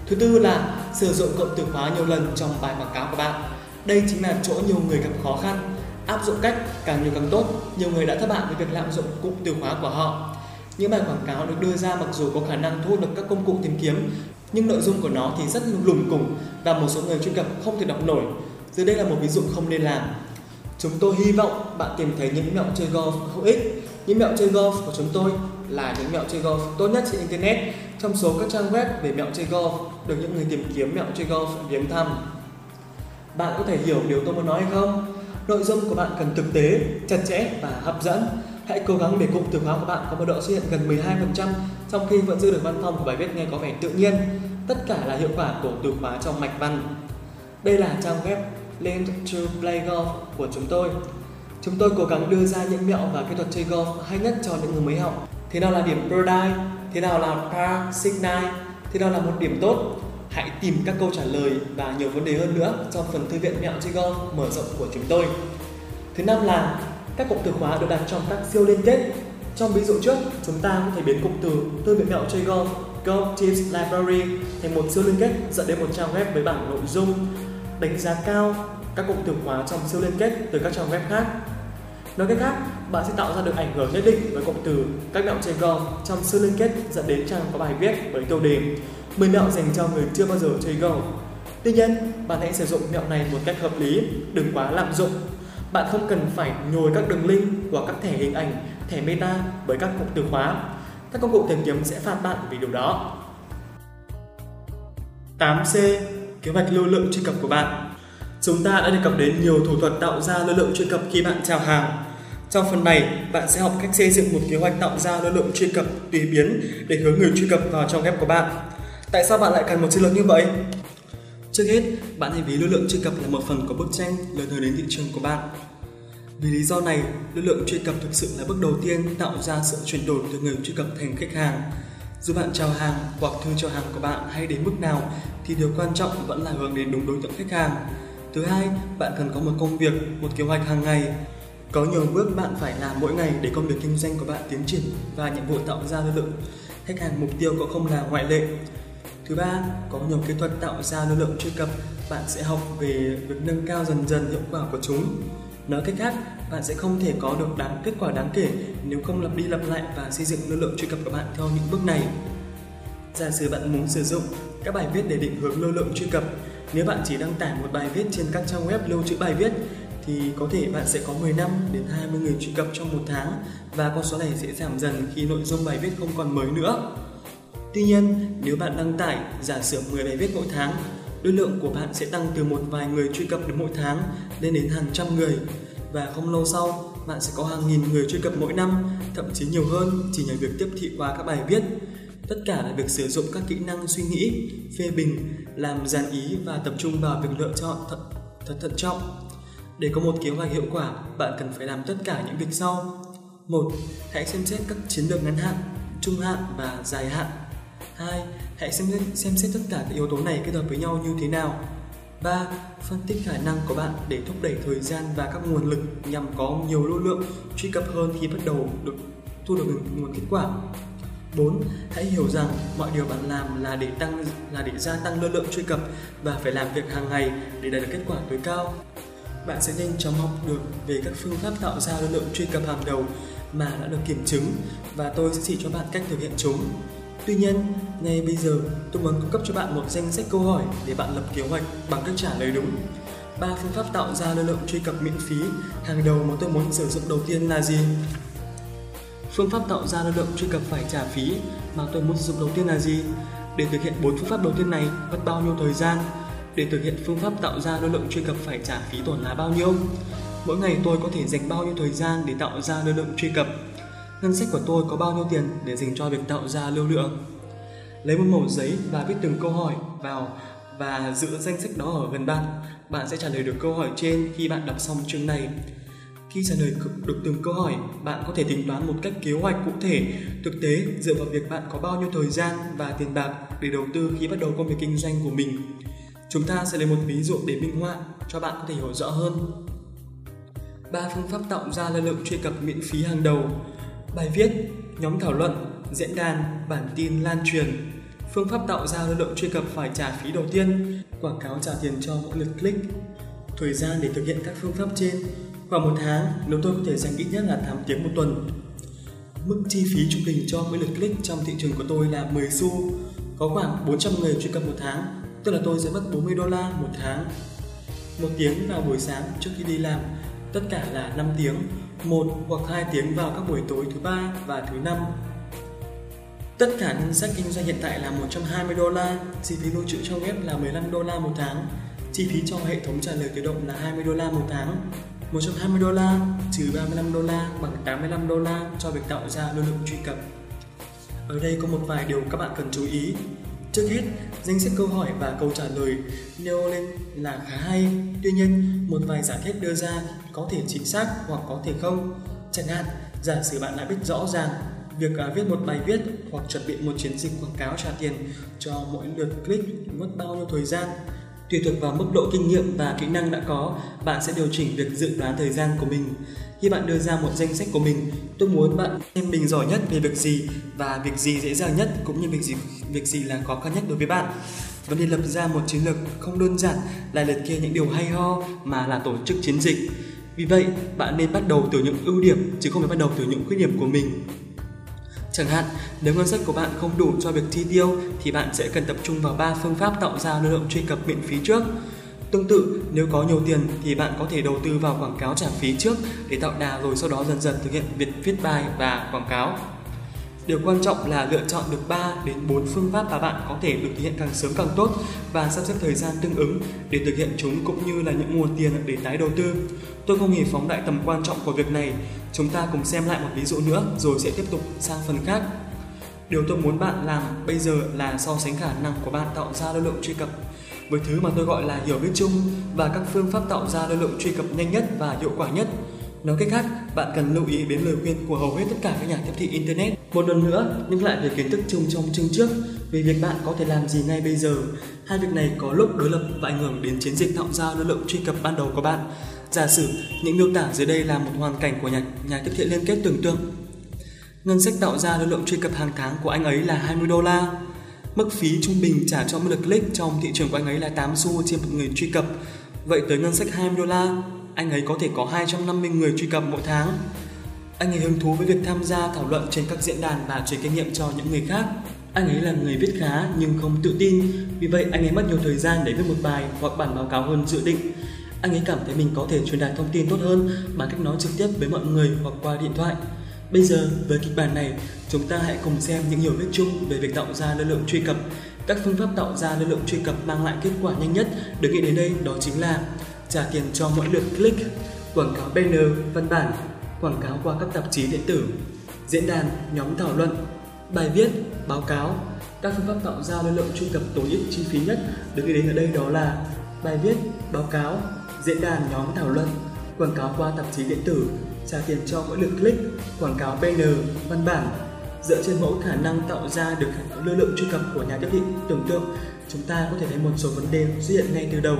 Thứ tư là sử dụng cụm từ khóa nhiều lần trong bài quảng cáo của bạn. Đây chính là chỗ nhiều người gặp khó khăn. Áp dụng cách càng nhiều càng tốt. Nhiều người đã thất bại với việc lạm dụng cụm từ khóa của họ. Những bài quảng cáo được đưa ra mặc dù có khả năng thu hút được các công cụ tìm kiếm, nhưng nội dung của nó thì rất lùng củng và một số người truy cập không thể đọc nổi. Dưới đây là một ví dụ không nên làm. Chúng tôi hy vọng bạn tìm thấy những mẹo chơi golf hữu ích. Những mẹo chơi golf của chúng tôi là những mẹo chơi golf tốt nhất trên internet trong số các trang web về mẹo chơi golf được những người tìm kiếm mẹo chơi golf viếng thăm. Bạn có thể hiểu điều tôi muốn nói hay không? Nội dung của bạn cần thực tế, chặt chẽ và hấp dẫn. Hãy cố gắng để cụm từ khóa của bạn có mật độ xuất hiện gần 12% trong khi vẫn giữ được văn phong của bài viết nghe có vẻ tự nhiên. Tất cả là hiệu quả của từ khóa trong mạch văn. Đây là trang web Learn to Play Golf của chúng tôi. Chúng tôi cố gắng đưa ra những mẹo và kỹ thuật chơi golf hay nhất cho những người mới học. Thế nào là điểm Prodine? Thế nào là Par Signal? Thế nào là một điểm tốt? Hãy tìm các câu trả lời và nhiều vấn đề hơn nữa trong phần thư viện mẹo chơi golf mở rộng của chúng tôi. Thứ năm là các cụm từ khóa được đặt trong các siêu liên kết. Trong ví dụ trước, chúng ta có thể biến cụm từ thư viện mẹo chơi go Golf Tips Library thành một siêu liên kết dẫn đến một trang web với bảng nội dung đánh giá cao các cụm từ khóa trong siêu liên kết từ các trang web khác. Nói cách khác, bạn sẽ tạo ra được ảnh hưởng nhất định với cụm từ các mẹo chơi golf trong siêu liên kết dẫn đến trang có bài viết với tiêu đề 10 mẹo dành cho người chưa bao giờ chơi Go. Tuy nhiên, bạn hãy sử dụng mẹo này một cách hợp lý, đừng quá lạm dụng. Bạn không cần phải nhồi các đường link hoặc các thẻ hình ảnh, thẻ meta với các cụm từ khóa. Các công cụ tìm kiếm sẽ phạt bạn vì điều đó. 8C. Kế hoạch lưu lượng truy cập của bạn Chúng ta đã đề cập đến nhiều thủ thuật tạo ra lưu lượng truy cập khi bạn chào hàng. Trong phần này, bạn sẽ học cách xây dựng một kế hoạch tạo ra lưu lượng truy cập tùy biến để hướng người truy cập vào trong web của bạn. Tại sao bạn lại cần một chiến lược như vậy? Trước hết, bạn hãy ví lưu lượng truy cập là một phần của bức tranh lớn hơn đến thị trường của bạn. Vì lý do này, lưu lượng truy cập thực sự là bước đầu tiên tạo ra sự chuyển đổi từ người truy cập thành khách hàng. Dù bạn chào hàng hoặc thương chào hàng của bạn hay đến mức nào thì điều quan trọng vẫn là hướng đến đúng đối tượng khách hàng. Thứ hai, bạn cần có một công việc, một kế hoạch hàng ngày. Có nhiều bước bạn phải làm mỗi ngày để công việc kinh doanh của bạn tiến triển và nhiệm vụ tạo ra lưu lượng khách hàng mục tiêu cũng không là ngoại lệ. Thứ ba, có nhiều kỹ thuật tạo ra lưu lượng truy cập, bạn sẽ học về việc nâng cao dần dần hiệu quả của chúng. Nói cách khác, bạn sẽ không thể có được đáng kết quả đáng kể nếu không lặp đi lặp lại và xây dựng lưu lượng truy cập của bạn theo những bước này. Giả sử bạn muốn sử dụng các bài viết để định hướng lưu lượng truy cập, nếu bạn chỉ đăng tải một bài viết trên các trang web lưu trữ bài viết thì có thể bạn sẽ có 10 năm đến 20 người truy cập trong một tháng và con số này sẽ giảm dần khi nội dung bài viết không còn mới nữa. Tuy nhiên, nếu bạn đăng tải giả sử 10 bài viết mỗi tháng, lưu lượng của bạn sẽ tăng từ một vài người truy cập đến mỗi tháng lên đến hàng trăm người và không lâu sau bạn sẽ có hàng nghìn người truy cập mỗi năm, thậm chí nhiều hơn chỉ nhờ việc tiếp thị qua các bài viết. Tất cả là việc sử dụng các kỹ năng suy nghĩ, phê bình, làm dàn ý và tập trung vào việc lựa chọn thật, thật thận trọng. Để có một kế hoạch hiệu quả, bạn cần phải làm tất cả những việc sau. một Hãy xem xét các chiến lược ngắn hạn, trung hạn và dài hạn 2. Hãy xem, xem xét tất cả các yếu tố này kết hợp với nhau như thế nào. 3. Phân tích khả năng của bạn để thúc đẩy thời gian và các nguồn lực nhằm có nhiều lưu lượng truy cập hơn khi bắt đầu được thu được nguồn kết quả. 4. Hãy hiểu rằng mọi điều bạn làm là để tăng là để gia tăng lưu lượng truy cập và phải làm việc hàng ngày để đạt được kết quả tối cao. Bạn sẽ nhanh chóng học được về các phương pháp tạo ra lưu lượng truy cập hàng đầu mà đã được kiểm chứng và tôi sẽ chỉ cho bạn cách thực hiện chúng. Tuy nhiên, ngay bây giờ tôi muốn cung cấp cho bạn một danh sách câu hỏi để bạn lập kế hoạch bằng cách trả lời đúng. Ba phương pháp tạo ra lưu lượng truy cập miễn phí hàng đầu mà tôi muốn sử dụng đầu tiên là gì? Phương pháp tạo ra lưu lượng truy cập phải trả phí mà tôi muốn sử dụng đầu tiên là gì? Để thực hiện bốn phương pháp đầu tiên này mất bao nhiêu thời gian? Để thực hiện phương pháp tạo ra lưu lượng truy cập phải trả phí tổn là bao nhiêu? Mỗi ngày tôi có thể dành bao nhiêu thời gian để tạo ra lưu lượng truy cập? Ngân sách của tôi có bao nhiêu tiền để dành cho việc tạo ra lưu lượng. Lấy một mẩu giấy và viết từng câu hỏi vào và giữ danh sách đó ở gần bạn. Bạn sẽ trả lời được câu hỏi trên khi bạn đọc xong chương này. Khi trả lời được từng câu hỏi, bạn có thể tính toán một cách kế hoạch cụ thể, thực tế dựa vào việc bạn có bao nhiêu thời gian và tiền bạc để đầu tư khi bắt đầu công việc kinh doanh của mình. Chúng ta sẽ lấy một ví dụ để minh họa cho bạn có thể hiểu rõ hơn. Ba phương pháp tạo ra lưu lượng truy cập miễn phí hàng đầu Bài viết, nhóm thảo luận, diễn đàn, bản tin lan truyền. Phương pháp tạo ra lưu lượng truy cập phải trả phí đầu tiên, quảng cáo trả tiền cho mỗi lượt click. Thời gian để thực hiện các phương pháp trên, khoảng một tháng nếu tôi có thể dành ít nhất là 8 tiếng một tuần. Mức chi phí trung bình cho mỗi lượt click trong thị trường của tôi là 10 xu, có khoảng 400 người truy cập một tháng, tức là tôi sẽ mất 40 đô la một tháng. Một tiếng vào buổi sáng trước khi đi làm, tất cả là 5 tiếng, 1 hoặc 2 tiếng vào các buổi tối thứ ba và thứ năm. Tất cả ngân sách kinh doanh hiện tại là 120 đô la, chi phí lưu trữ cho web là 15 đô la một tháng, chi phí cho hệ thống trả lời tự động là 20 đô la một tháng. 120 đô la trừ 35 đô la bằng 85 đô la cho việc tạo ra lưu lượng truy cập. Ở đây có một vài điều các bạn cần chú ý. Trước hết, danh sách câu hỏi và câu trả lời nêu lên là khá hay. Tuy nhiên, một vài giả thiết đưa ra có thể chính xác hoặc có thể không. Chẳng hạn, giả sử bạn đã biết rõ ràng việc à, viết một bài viết hoặc chuẩn bị một chiến dịch quảng cáo trả tiền cho mỗi lượt click mất bao nhiêu thời gian. Tùy thuộc vào mức độ kinh nghiệm và kỹ năng đã có, bạn sẽ điều chỉnh việc dự đoán thời gian của mình. Khi bạn đưa ra một danh sách của mình, tôi muốn bạn xem mình giỏi nhất về việc gì và việc gì dễ dàng nhất cũng như việc gì việc gì là khó khăn nhất đối với bạn. Vấn đề lập ra một chiến lược không đơn giản là liệt kê những điều hay ho mà là tổ chức chiến dịch. Vì vậy, bạn nên bắt đầu từ những ưu điểm chứ không phải bắt đầu từ những khuyết điểm của mình. Chẳng hạn, nếu ngân sách của bạn không đủ cho việc chi tiêu thì bạn sẽ cần tập trung vào 3 phương pháp tạo ra lưu lượng truy cập miễn phí trước. Tương tự, nếu có nhiều tiền thì bạn có thể đầu tư vào quảng cáo trả phí trước để tạo đà rồi sau đó dần dần thực hiện việc viết bài và quảng cáo. Điều quan trọng là lựa chọn được 3 đến 4 phương pháp mà bạn có thể được thực hiện càng sớm càng tốt và sắp xếp thời gian tương ứng để thực hiện chúng cũng như là những nguồn tiền để tái đầu tư. Tôi không hề phóng đại tầm quan trọng của việc này, Chúng ta cùng xem lại một ví dụ nữa rồi sẽ tiếp tục sang phần khác. Điều tôi muốn bạn làm bây giờ là so sánh khả năng của bạn tạo ra lưu lượng truy cập với thứ mà tôi gọi là hiểu biết chung và các phương pháp tạo ra lưu lượng truy cập nhanh nhất và hiệu quả nhất. Nói cách khác, bạn cần lưu ý đến lời khuyên của hầu hết tất cả các nhà tiếp thị Internet. Một lần nữa, nhưng lại về kiến thức chung trong chương trước về việc bạn có thể làm gì ngay bây giờ. Hai việc này có lúc đối lập và ảnh hưởng đến chiến dịch tạo ra lưu lượng truy cập ban đầu của bạn. Giả sử những miêu tả dưới đây là một hoàn cảnh của nhà, nhà tiếp thị liên kết tưởng tượng. Ngân sách tạo ra lưu lượng truy cập hàng tháng của anh ấy là 20 đô la. Mức phí trung bình trả cho một lượt click trong thị trường của anh ấy là 8 xu trên một người truy cập. Vậy tới ngân sách 20 đô la, anh ấy có thể có 250 người truy cập mỗi tháng. Anh ấy hứng thú với việc tham gia thảo luận trên các diễn đàn và truyền kinh nghiệm cho những người khác. Anh ấy là người viết khá nhưng không tự tin, vì vậy anh ấy mất nhiều thời gian để viết một bài hoặc bản báo cáo hơn dự định. Anh ấy cảm thấy mình có thể truyền đạt thông tin tốt hơn bằng cách nói trực tiếp với mọi người hoặc qua điện thoại. Bây giờ, với kịch bản này, chúng ta hãy cùng xem những hiểu biết chung về việc tạo ra lưu lượng truy cập. Các phương pháp tạo ra lưu lượng truy cập mang lại kết quả nhanh nhất được nghĩ đến đây đó chính là trả tiền cho mỗi lượt click, quảng cáo banner, văn bản, quảng cáo qua các tạp chí điện tử, diễn đàn, nhóm thảo luận, bài viết, báo cáo. Các phương pháp tạo ra lưu lượng truy cập tối ít chi phí nhất được nghĩ đến ở đây đó là bài viết, báo cáo, diễn đàn, nhóm thảo luận, quảng cáo qua tạp chí điện tử, trả tiền cho mỗi lượt click, quảng cáo banner, văn bản. Dựa trên mẫu khả năng tạo ra được lưu lượng truy cập của nhà tiếp thị tưởng tượng, chúng ta có thể thấy một số vấn đề xuất hiện ngay từ đầu.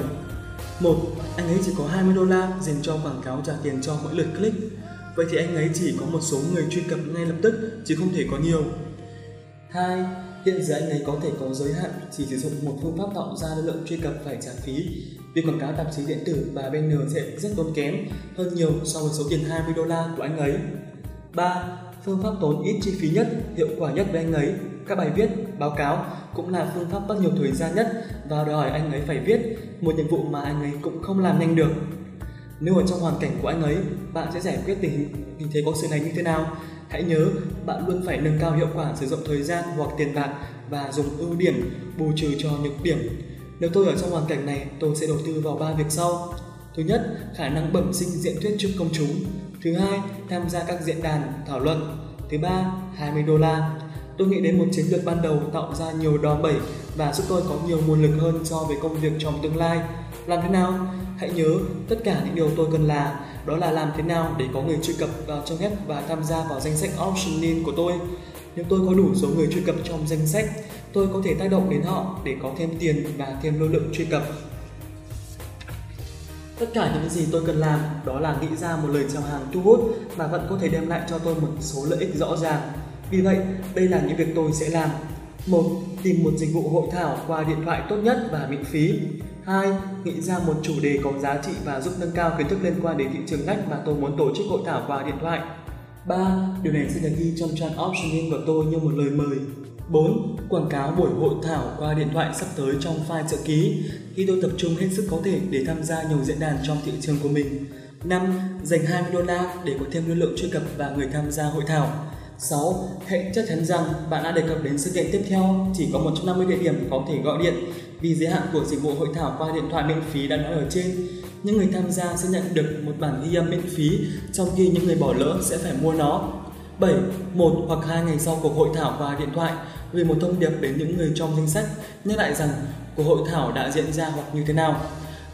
Một, anh ấy chỉ có 20 đô la dành cho quảng cáo trả tiền cho mỗi lượt click. Vậy thì anh ấy chỉ có một số người truy cập ngay lập tức, chứ không thể có nhiều. Hai, hiện giờ anh ấy có thể có giới hạn chỉ sử dụng một phương pháp tạo ra lượng truy cập phải trả phí. Việc quảng cáo tạp chí điện tử và banner sẽ rất tốn kém hơn nhiều so với số tiền 20 đô la của anh ấy. 3. Phương pháp tốn ít chi phí nhất, hiệu quả nhất với anh ấy. Các bài viết, báo cáo cũng là phương pháp mất nhiều thời gian nhất và đòi hỏi anh ấy phải viết một nhiệm vụ mà anh ấy cũng không làm nhanh được. Nếu ở trong hoàn cảnh của anh ấy, bạn sẽ giải quyết tình hình thế có sự này như thế nào? Hãy nhớ, bạn luôn phải nâng cao hiệu quả sử dụng thời gian hoặc tiền bạc và dùng ưu điểm bù trừ cho nhược điểm. Nếu tôi ở trong hoàn cảnh này, tôi sẽ đầu tư vào ba việc sau. Thứ nhất, khả năng bẩm sinh diễn thuyết trước công chúng. Thứ hai, tham gia các diễn đàn thảo luận. Thứ ba, 20 đô la. Tôi nghĩ đến một chiến lược ban đầu tạo ra nhiều đòn bẩy và giúp tôi có nhiều nguồn lực hơn so với công việc trong tương lai. Làm thế nào? Hãy nhớ, tất cả những điều tôi cần là đó là làm thế nào để có người truy cập vào trang web và tham gia vào danh sách auctioning của tôi. Nếu tôi có đủ số người truy cập trong danh sách, tôi có thể tác động đến họ để có thêm tiền và thêm lưu lượng truy cập. Tất cả những gì tôi cần làm đó là nghĩ ra một lời chào hàng thu hút mà vẫn có thể đem lại cho tôi một số lợi ích rõ ràng. Vì vậy, đây là những việc tôi sẽ làm. Một, Tìm một dịch vụ hội thảo qua điện thoại tốt nhất và miễn phí. 2. Nghĩ ra một chủ đề có giá trị và giúp nâng cao kiến thức liên quan đến thị trường ngách mà tôi muốn tổ chức hội thảo qua điện thoại. 3. Điều này sẽ được ghi trong trang optioning của tôi như một lời mời. 4. Quảng cáo buổi hội thảo qua điện thoại sắp tới trong file trợ ký khi tôi tập trung hết sức có thể để tham gia nhiều diễn đàn trong thị trường của mình. 5. Dành 20 đô la để có thêm lưu lượng truy cập và người tham gia hội thảo. 6. Hãy chắc chắn rằng bạn đã đề cập đến sự kiện tiếp theo chỉ có 150 địa điểm có thể gọi điện vì giới hạn của dịch vụ hội thảo qua điện thoại miễn phí đã nói ở trên. Những người tham gia sẽ nhận được một bản ghi âm miễn phí trong khi những người bỏ lỡ sẽ phải mua nó. 7. Một hoặc hai ngày sau cuộc hội thảo qua điện thoại gửi một thông điệp đến những người trong danh sách nhắc lại rằng cuộc hội thảo đã diễn ra hoặc như thế nào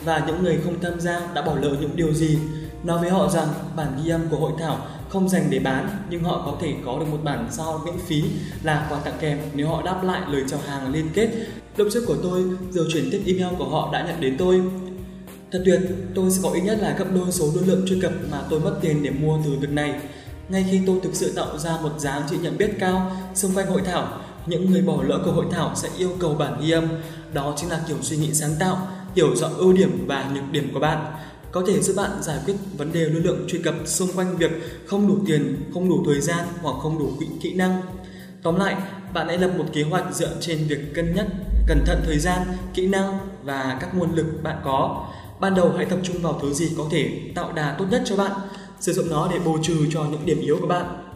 và những người không tham gia đã bỏ lỡ những điều gì. Nói với họ rằng bản ghi âm của hội thảo không dành để bán nhưng họ có thể có được một bản sao miễn phí là quà tặng kèm nếu họ đáp lại lời chào hàng liên kết. Lúc trước của tôi giờ chuyển tiếp email của họ đã nhận đến tôi. Thật tuyệt, tôi sẽ có ít nhất là gấp đôi số lưu lượng truy cập mà tôi mất tiền để mua từ việc này. Ngay khi tôi thực sự tạo ra một giá trị nhận biết cao xung quanh hội thảo, những người bỏ lỡ của hội thảo sẽ yêu cầu bản ghi âm. Đó chính là kiểu suy nghĩ sáng tạo, hiểu rõ ưu điểm và nhược điểm của bạn có thể giúp bạn giải quyết vấn đề lưu lượng truy cập xung quanh việc không đủ tiền, không đủ thời gian hoặc không đủ kỹ, kỹ năng. Tóm lại, bạn hãy lập một kế hoạch dựa trên việc cân nhắc cẩn thận thời gian, kỹ năng và các nguồn lực bạn có. Ban đầu hãy tập trung vào thứ gì có thể tạo đà tốt nhất cho bạn, sử dụng nó để bù trừ cho những điểm yếu của bạn